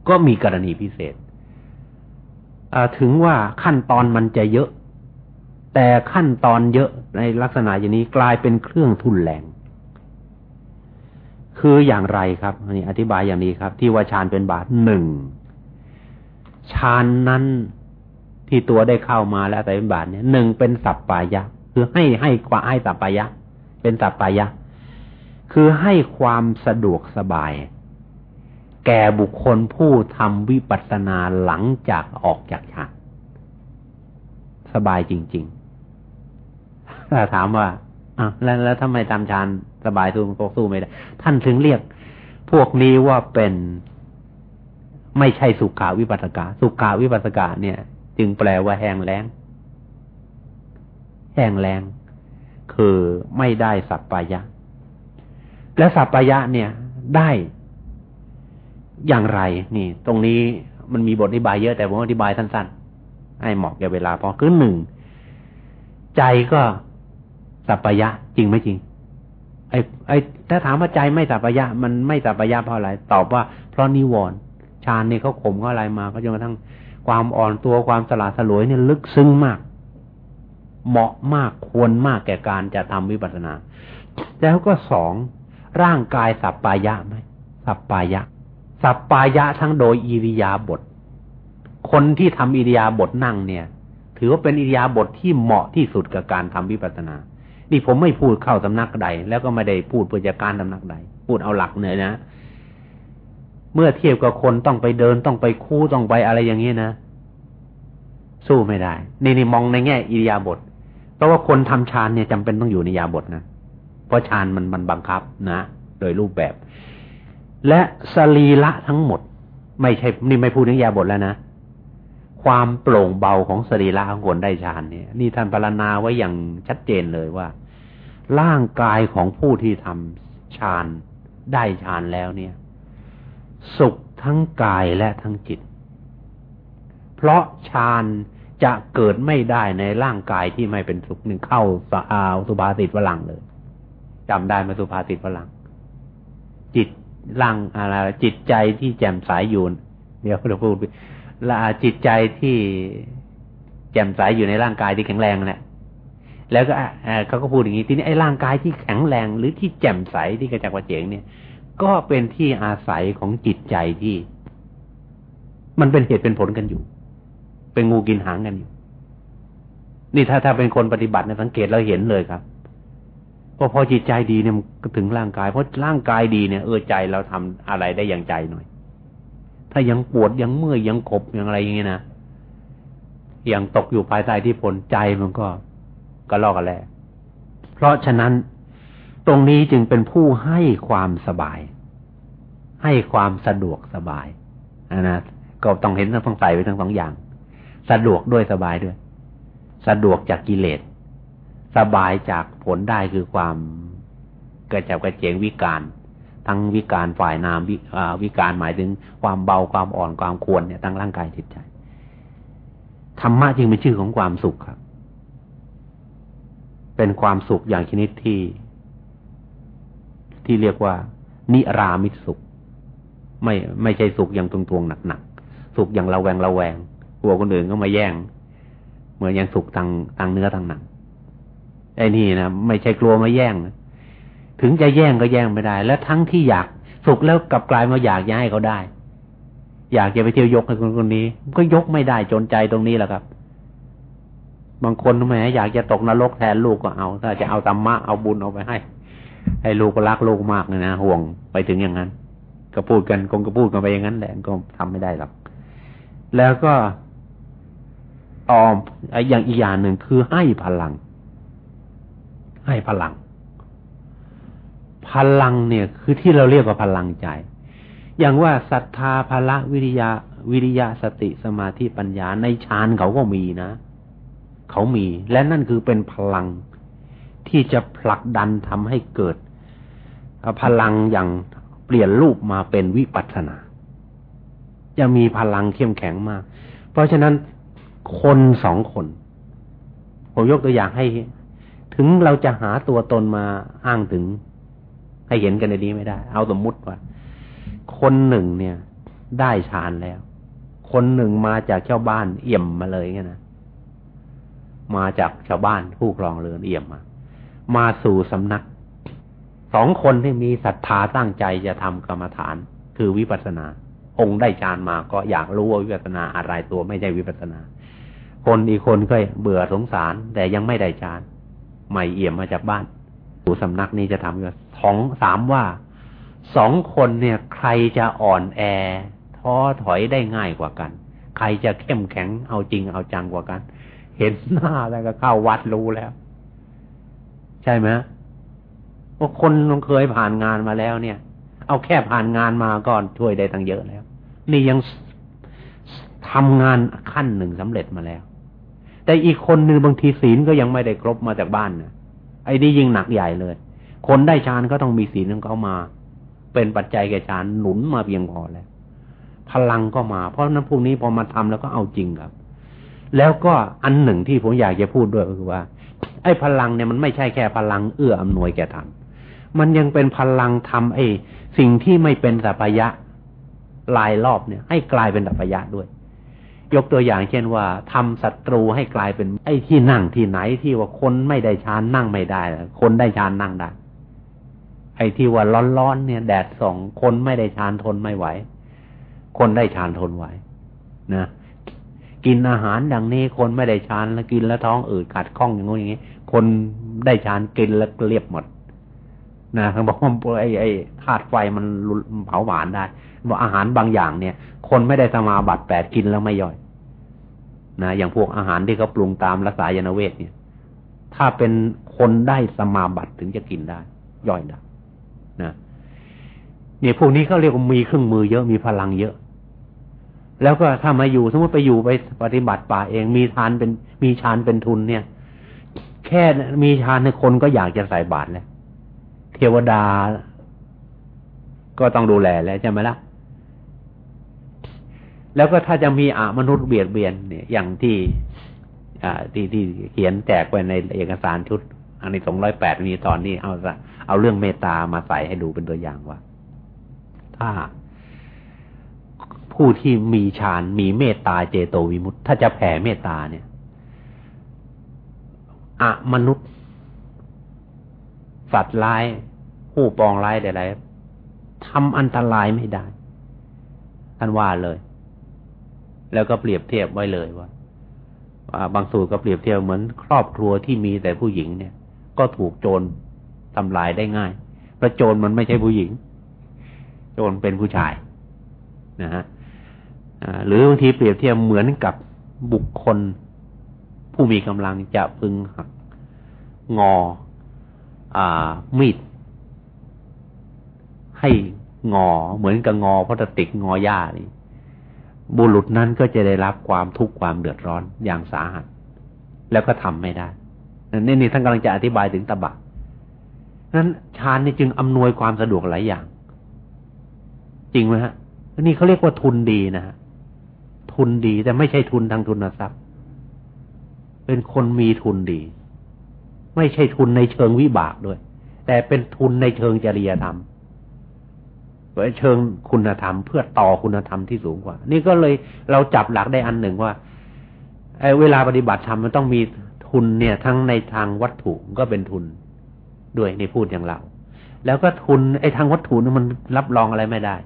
ก็มีกรณีพิเศษถึงว่าขั้นตอนมันจะเยอะ แต่ขั้นตอนเยอะในลักษณะอย่างนี้กลายเป็นเครื่องทุนแรง คืออย่างไรครับนนี้อธิบายอย่างนี้ครับ ที่ว่าฌานเป็นบาทหนึ่งฌานนั้นที่ตัวได้เข้ามาแล้วแต่เป็นบาทเนี่ยหนึ่งเป็นสัปปายะ คือให้ให้กว่าให้สัปปายะ เป็นสัปปายะ คือให้ความสะดวกสบาย แก่บุคคลผู้ทำวิปัสสนาหลังจากออกจากฌานสบายจริง ๆ ถ้าถามว่า อะแล้วแล้วทำไมทำฌานสบายสู้ก็สู้ไม่ได้ ท่านถึงเรียก พวกนี้ว่าเป็นไม่ใช่สุขาวิปัสสกา สุขาวิปัสสกาเนี่ย จึงแปลว่าแห้งแล้ง แห้งแล้ง คือไม่ได้สัพปายะ และสัพปายะเนี่ยได้อย่างไร นี่ ตรงนี้มันมีบทอธิบายเยอะแต่ผมอธิบายสั้นๆให้เหมาะแก่เวลาพอคือหนึ่งใจก็ สัพปายะจริงไหมจริง ไอ้ไอ้ถ้าถามว่าใจไม่สัพปายะ มันไม่สัพปายะเพราะอะไร ตอบว่าเพราะนิวรณ์ฌานนี่เขาข่มเขาอะไรมาก็จนกระทั่งความอ่อนตัวความสลาดสลวยเนี่ยลึกซึ้งมาก เหมาะมากควรมากแก่การจะทำวิปัสสนา แล้วก็สองร่างกายสัปปายะไหมสัปปายะ สัปปายะทั้งโดยอิริยาบถคนที่ทำอิริยาบถนั่งเนี่ย ถือว่าเป็นอิริยาบถที่เหมาะที่สุดกับการทำวิปัสสนา นี่ผมไม่พูดเข้าสำนักใด แล้วก็ไม่ได้พูดเพื่อจะการสำนักใด พูดเอาหลักเนี่ยนะ เมื่อเทียบกับคนต้องไปเดินต้องไปคู่ต้องไปอะไรอย่างนี้นะ สู้ไม่ได้ นี่นี่มองในแง่อิริยาบถเพราะว่าคนทำฌานเนี่ยจำเป็นต้องอยู่ในยาบทนะเพราะฌานมันมันบังคับนะโดยรูปแบบ และสรีละทั้งหมด ไม่ใช่นี่ไม่พูดถึงยาบทแล้วนะ ความโปร่งเบาของสรีระของคนได้ฌานเนี่ย นี่ท่านพรรณนาไว้อย่างชัดเจนเลยว่า ร่างกายของผู้ที่ทำฌานได้ฌานแล้วเนี่ย สุขทั้งกายและทั้งจิต เพราะฌานจะเกิดไม่ได้ในร่างกายที่ไม่เป็นสุขหนึ่งเข้าสอาสุภาษิตฝรั่งเลยจำได้ไหมสุภาษิตฝรั่ง จิตร่างอะไรจิตใจที่แจ่มใสอยู่เดี๋ยวเราพูด ละจิตใจที่แจ่มใสอยู่ในร่างกายที่แข็งแรงแหละแล้วก็เขาก็พูดอย่างนี้ทีนี้ไอ้ร่างกายที่แข็งแรงหรือที่แจ่มใสที่กระจักกระเจงเนี่ย ก็เป็นที่อาศัยของจิตใจที่ มันเป็นเหตุเป็นผลกันอยู่ เป็นงูกินหางกันอยู่ นี่ถ้าถ้าเป็นคนปฏิบัติเนี่ยสังเกตเราเห็นเลยครับพอพอจิตใจดีเนี่ยมันถึงร่างกาย เพราะร่างกายดีเนี่ยเออใจเราทำอะไรได้อย่างใจหน่อย ถ้ายังปวดยังเมื่อยยังขบยังอะไรอย่างเงี้ยนะอยังตกอยู่ภายใต้ที่ผลใจมันก็กระลอกกันแหละเพราะฉะนั้นตรงนี้จึงเป็นผู้ให้ความสบาย ให้ความสะดวกสบายนะก็ต้องเห็นต้องใส่ไปทั้งสองอย่าง สะดวกด้วยสบายด้วย สะดวกจากกิเลส สบายจากผลได้คือความกระจับกระเจงวิการ ทั้งวิการฝ่ายนามวิวิการหมายถึงความเบาความอ่อนความควรเนี่ยทั้งร่างกายจิตใจธรรมะจึงเป็นชื่อของความสุขครับ เป็นความสุขอย่างชนิดที่ ที่เรียกว่า นิรามิตสุข ไม่ไม่ใช่สุขอย่างตรงๆหนักๆสุขอย่างระแวงระแวงกลัวคนอื่นก็มาแย่ง เหมือนอย่างสุขทางทางเนื้อทางหนังไอ้นี่นะไม่ใช่กลัวมาแย่งนะ ถึงจะแย่งก็แย่งไม่ได้ และทั้งที่อยากสุขแล้วกลับกลายมาอยากย้ายเขาได้ อยากจะไปเที่ยวยกให้คนคนนี้ ก็ยกไม่ได้จนใจตรงนี้แหละครับ บางคนทำไมอยากจะตกนรกแทนลูกก็เอา ถ้าจะเอาธรรมะเอาบุญเอาไปให้ ให้ลูกก็รักลูกมากเลยนะห่วงไปถึงอย่างนั้น ก็พูดกันคงก็พูดกันไปอย่างนั้นแหละก็ทำไม่ได้หรอกแล้วก็ออมอย่างอีกอย่างหนึ่งคือให้พลัง ให้พลัง พลังเนี่ยคือที่เราเรียกว่าพลังใจ อย่างว่าศรัทธาพละวิริยะวิริยะสติสมาธิปัญญาในฌานเขาก็มีนะ เขามี และนั่นคือเป็นพลังที่จะผลักดันทำให้เกิด พลังอย่างเปลี่ยนรูปมาเป็นวิปัสนา จะมีพลังเข้มแข็งมาก เพราะฉะนั้นคนสองคน ผมยกตัวอย่างให้ ถึงเราจะหาตัวตนมาอ้างถึง ให้เห็นกันในนี้ไม่ได้ เอาสมมุติว่า คนหนึ่งเนี่ย ได้ฌานแล้ว คนหนึ่งมาจากชาวบ้านเอี่ยมมาเลยเงี้ยนะมาจากชาวบ้านผู้ครองเรือนเอี่ยมมา มาสู่สำนักสองคนที่มีศรัทธาตั้งใจจะทำกรรมฐาน คือวิปัสนา องค์ได้ฌานมาก็อยากรู้ว่าวิปัสนาอะไรตัวไม่ใช่วิปัสนา คนอีกคนก็เบื่อสงสาร แต่ยังไม่ได้ฌานใหม่เอี่ยมมาจากบ้าน ผู้สำนักนี้จะทำว่สองสามว่าสองคนเนี่ย ใครจะอ่อนแอ ท้อถอยได้ง่ายกว่ากัน ใครจะเข้มแข็งเอาจริงเอาจังกว่ากัน เห็นหน้าแล้วก็เข้าวัดรู้แล้ว ใช่ไหมเพราะคนลงเคยผ่านงานมาแล้วเนี่ย เอาแค่ผ่านงานมาก่อนช่วยได้ตั้งเยอะแล้ว นี่ยังทำงานขั้นหนึ่งสำเร็จมาแล้ว แต่อีกคนหนึ่งบางทีศีลก็ยังไม่ได้ครบมาจากบ้านนะ ไอ้นี่ยิ่งหนักใหญ่เลย คนได้ฌานก็ต้องมีศีลของเขามา เป็นปัจจัยแก่ฌานหนุนมาเพียงพอแล้ว พลังก็มา เพราะนั้นพวกนี้พอมาทำแล้วก็เอาจริงครับ แล้วก็อันหนึ่งที่ผมอยากจะพูดด้วยก็คือว่า ไอ้พลังเนี่ยมันไม่ใช่แค่พลังเอื้ออำนวยแก่ทำมันยังเป็นพลังทำไอ้สิ่งที่ไม่เป็นสัพยะลายรอบเนี่ย ให้กลายเป็นสัพยะด้วย ยกตัวอย่างเช่นว่าทำศัตรูให้กลายเป็นไอ้ที่นั่งที่ไหนที่ว่าคนไม่ได้ชานนั่งไม่ได้ คนได้ชานนั่งได้ ไอ้ที่ว่าร้อนๆเนี่ย แดดส่องคนไม่ได้ชานทนไม่ไหว คนได้ชานทนไหวนะกินอาหารดังนี้คนไม่ได้ชานแล้วกินแล้วท้องอืดขัดข้องอย่างงู้นอย่างนี้ คนได้ชานกินแล้วเรียบหมดนะเขาบอกว่าไอ้ไอ้ธาตุไฟมันเผาหวานได้บอกอาหารบางอย่างเนี่ย คนไม่ได้สมาบัติแปดกินแล้วไม่ย่อย นะอย่างพวกอาหารที่เขาปรุงตามรักษายนเวทเนี่ย ถ้าเป็นคนได้สมาบัติถึงจะกินได้ ย่อยได้นะเนี่ยพวกนี้เขาเรียกว่ามีเครื่องมือเยอะมีพลังเยอะ แล้วก็ถ้ามาอยู่สมมติไปอยู่ไปปฏิบัติป่าเอง มีทานเป็นมีฌานเป็นทุนเนี่ย แค่มีฌานในคนก็อยากจะใส่บาตรแล้วเทวดาก็ต้องดูแลแล้วใช่ไหมละ่ะ แล้วก็ถ้าจะมีอามนุษย์เบียดเบียนเนี่ยอย่างที่อ่าที่ที่เขียนแจกไปในเอกสารชุด อันนี้สองร้อยแปดมีตอนนี้เอาเอาเรื่องเมตตามาใส่ให้ดูเป็นตัวอย่างว่า ถ้าผู้ที่มีฌานมีเมตตาเจโตวิมุตต์ถ้าจะแผ่เมตตาเนี่ยอะมนุษย์ สัตว์ร้าย ผู้ปองร้ายใดๆทำอันตรายไม่ได้ ท่านว่าเลย แล้วก็เปรียบเทียบไว้เลยว่าบางสูตรก็เปรียบเทียบเหมือนครอบครัวที่มีแต่ผู้หญิงเนี่ย ก็ถูกโจรทำลายได้ง่ายเพราะโจรมันไม่ใช่ผู้หญิง โจรเป็นผู้ชายนะฮะหรือบางทีเปรียบเทียบเหมือนกับบุคคลผู้มีกำลังจะพึงหักงออ่ามีดให้งอเหมือนกับงอพลาสติกงอหญ้านี่ บุรุษนั้นก็จะได้รับความทุกข์ความเดือดร้อนอย่างสาหัส แล้วก็ทำไม่ได้นี่นี่ท่านกำลังจะอธิบายถึงตบะนั้นฌานนี่จึงอำนวยความสะดวกหลายอย่าง จริงไหมฮะนี่เขาเรียกว่าทุนดีนะฮะทุนดีแต่ไม่ใช่ทุนทางทุนทรัพย์ เป็นคนมีทุนดี ไม่ใช่ทุนในเชิงวิบากด้วย แต่เป็นทุนในเชิงจริยธรรม เชิงคุณธรรม เพื่อต่อคุณธรรมที่สูงกว่า นี่ก็เลยเราจับหลักได้อันหนึ่งว่าไอ้เวลาปฏิบัติธรรมมันต้องมีทุนเนี่ย ทั้งในทางวัตถุก็เป็นทุนด้วยในพูดอย่างเรา แล้วก็ทุนไอ้ทางวัตถุนี่มันรับรองอะไรไม่ได้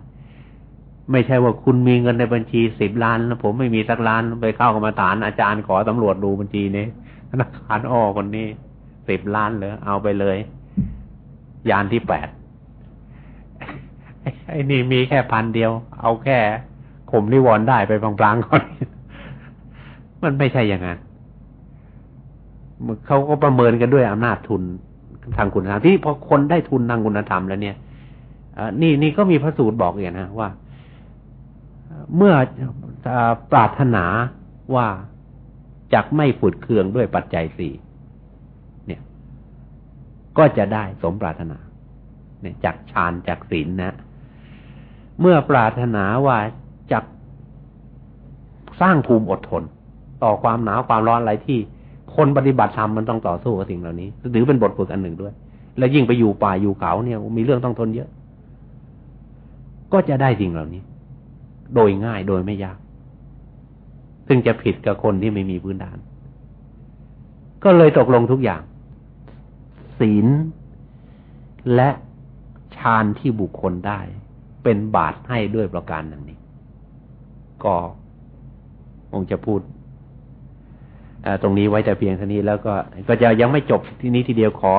ไม่ใช่ว่าคุณมีเงินในบัญชีสิบล้านแล้วผมไม่มีสักล้านไปเข้ากรรมฐานอาจารย์ขอตำรวจดูบัญชีนี้ธนาคารอ้อคนนี้สิบล้านเลยเอาไปเลย ยานที่แปด ไอ้นี่มีแค่พันเดียว เอาแค่ข่มนิวรณ์ได้ไปพลางๆก่อน มันไม่ใช่อย่างนั้นเขาก็ประเมินกันด้วยอำนาจทุนทางคุณธรรมที่พอคนได้ทุนทางคุณธรรมแล้วเนี่ยนี่นี่ก็มีพระสูตรบอกอย่างนะว่า เมื่อปรารถนาว่าจักไม่ฝุดเคืองด้วยปัจจัยสี่เนี่ย ก็จะได้สมปรารถนา เนี่ยจากฌานจากศีลนะ เมื่อปรารถนาว่าจะสร้างภูมิอดทน ต่อความหนาวความร้อนอะไรที่คนปฏิบัติธรรมมันต้องต่อสู้กับสิ่งเหล่านี้ถือเป็นบทฝึกอันหนึ่งด้วย และยิ่งไปอยู่ป่าอยู่เขาเนี่ยมีเรื่องต้องทนเยอะ ก็จะได้สิ่งเหล่านี้ โดยง่ายโดยไม่ยาก ซึ่งจะผิดกับคนที่ไม่มีพื้นฐาน ก็เลยตกลงทุกอย่าง ศีลและฌานที่บุคคลได้ เป็นบาตให้ด้วยประการดังนี้ ก็คงจะพูดตรงนี้ไว้แต่เพียงเท่านี้แล้วก็ ก็จะยังไม่จบที่นี้ทีเดียวขอ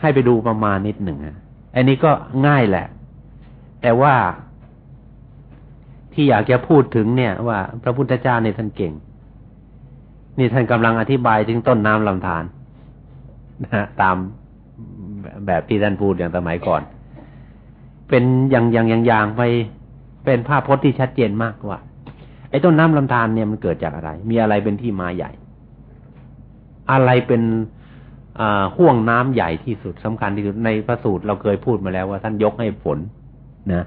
ให้ไปดูประมาณนิดหนึ่งอันนี้ก็ง่ายแหละ แต่ว่าที่อยากจะพูดถึงเนี่ย ว่าพระพุทธเจ้าในท่านเก่ง นี่ท่านกำลังอธิบายถึงต้นน้ำลำธารนะฮะตามแบบที่ท่านพูดอย่างสมัยก่อน เป็นอย่างอย่างอย่างอย่างไปเป็นภาพพจน์ที่ชัดเจนมากว่า ไอ้ต้นน้ำลำธารเนี่ยมันเกิดจากอะไร มีอะไรเป็นที่มาใหญ่ อะไรเป็นห่วงน้ำใหญ่ที่สุดสำคัญที่สุดในพระสูตรเราเคยพูดมาแล้วว่าท่านยกให้ฝนนะ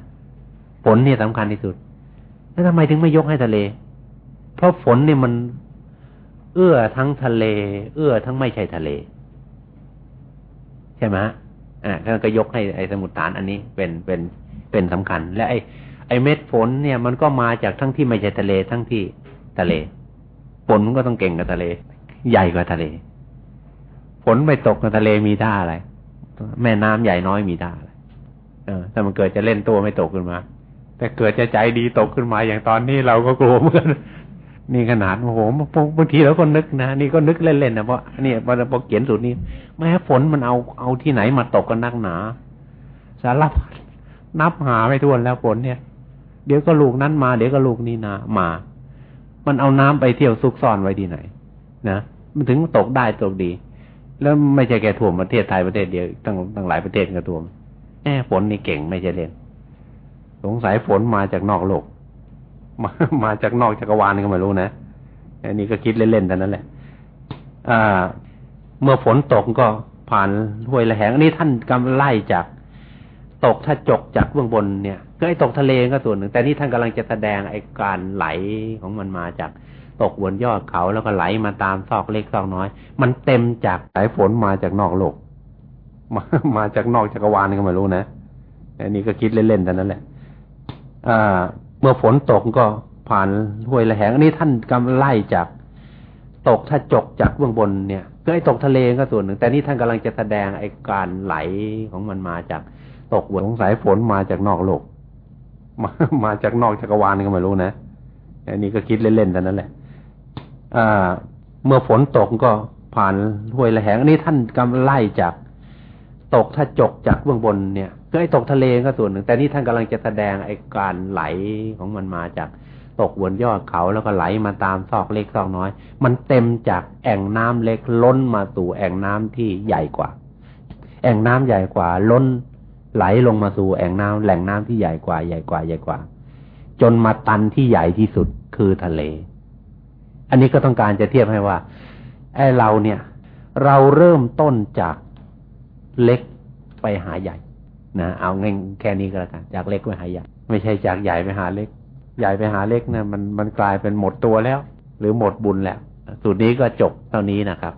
ฝนเนี่ยสำคัญที่สุด แล้วทำไมถึงไม่ยกให้ทะเล เพราะฝนเนี่ยมัน เอื้อทั้งทะเล เอื้อทั้งไม่ใช่ทะเล ใช่ไหม อ่าท่านก็ยกให้ไอ้สมุทรฐานอันนี้เป็นเป็นเป็นสำคัญ และไอ้ไอ้เม็ดฝนเนี่ยมันก็มาจากทั้งที่ไม่ใช่ทะเลทั้งที่ทะเลฝนก็ต้องเก่งกับทะเล ใหญ่กว่าทะเลฝนไม่ตกในทะเลมีท่าอะไร แม่น้ำใหญ่น้อยมีท่าอะไรเออถ้ามันเกิดจะเล่นตัวไม่ตกขึ้นมา แต่เกิดจะใจดีตกขึ้นมาอย่างตอนนี้เราก็กลัวเหมือน นี่ขนาดโอ้โหบางทีเราก็นึกนะนี่ก็นึกเล่นๆนะเพราะนี่พอเขียนสูตรนี้แม้ฝนมันเอาเอาที่ไหนมาตกกันนักหนา สารพัดนับหาไม่ทวนแล้วฝนเนี่ย เดี๋ยวก็ลูกนั้นมา เดี๋ยวก็ลูกนี้นามา มันเอาน้ำไปเที่ยวซุกซ่อนไว้ที่ไหน นะมันถึงตกได้ตกดี แล้วไม่ใช่แค่ท่วมประเทศไทยประเทศเดียวตั้งตั้งหลายประเทศก็ท่วมแอบฝนนี่เก่งไม่ใช่เล่นสงสัยฝนมาจากนอกโลก มามาจากนอกจักรวาลก็ไม่รู้นะอันนี้ก็คิดเล่นๆแต่นั้นแหละ อ่า เมื่อฝนตกก็ผ่านห้วยละแหงอันนี้ท่านกำไล่จากตกถ้าจกจากเบื้องบนเนี่ยก็ไอ้ตกทะเลก็ส่วนหนึ่ง แต่นี่ท่านกำลังจะแสดงไอ้การไหลของมันมาจากตกบนยอดเขาแล้วก็ไหลมาตามซอกเล็กซอกน้อย มันเต็มจากสายฝนมาจากนอกโลก มามาจากนอกจักรวาลก็ไม่รู้นะอันนี้ก็คิดเล่นๆแต่นั้นแหละ อ่า มื่อฝนตกก็ผ่านห้วยละแหงอันนี้ท่านกำไล่จาก ตกถ้าจกจากเบื้องบนเนี่ยก็ไอ้ตกทะเลก็ส่วนหนึ่ง แต่นี่ท่านกำลังจะแสดงไอ้การไหลของมันมาจากตกบนสงสัยฝนมาจากนอกโลก มามาจากนอกจักรวาลก็ไม่รู้นะอันนี้ก็คิดเล่นๆแต่นั้นแหละอ่าเมื่อฝนตกก็ผ่านห้วยละแหงอันนี้ท่านกำไล่จาก ตกถ้าจกจากเบื้องบนเนี่ยก็ไอ้ตกทะเลก็ส่วนหนึ่ง แต่นี่ท่านกำลังจะแสดงไอ้การไหลของมันมาจากตกบนยอดเขาแล้วก็ไหลมาตามซอกเล็กซอกน้อย มันเต็มจากแอ่งน้ำเล็กล้นมาสู่แอ่งน้ำที่ใหญ่กว่า แอ่งน้ำใหญ่กว่า ล้นไหลลงมาสู่แอ่งน้ำแหล่งน้ำที่ใหญ่กว่าใหญ่กว่าใหญ่กว่า จนมาตันที่ใหญ่ที่สุดคือทะเล อันนี้ก็ต้องการจะเทียบให้ว่าไอ้เราเนี่ย เราเริ่มต้นจาก เล็กไปหาใหญ่นะเอาเง่ายแค่นี้ก็แล้วกันจากเล็กไปหาใหญ่ ไม่ใช่จากใหญ่ไปหาเล็ก ใหญ่ไปหาเล็กนะมันมันกลายเป็นหมดตัวแล้ว หรือหมดบุญแล้วสูตรนี้ก็จบเท่านี้นะครับ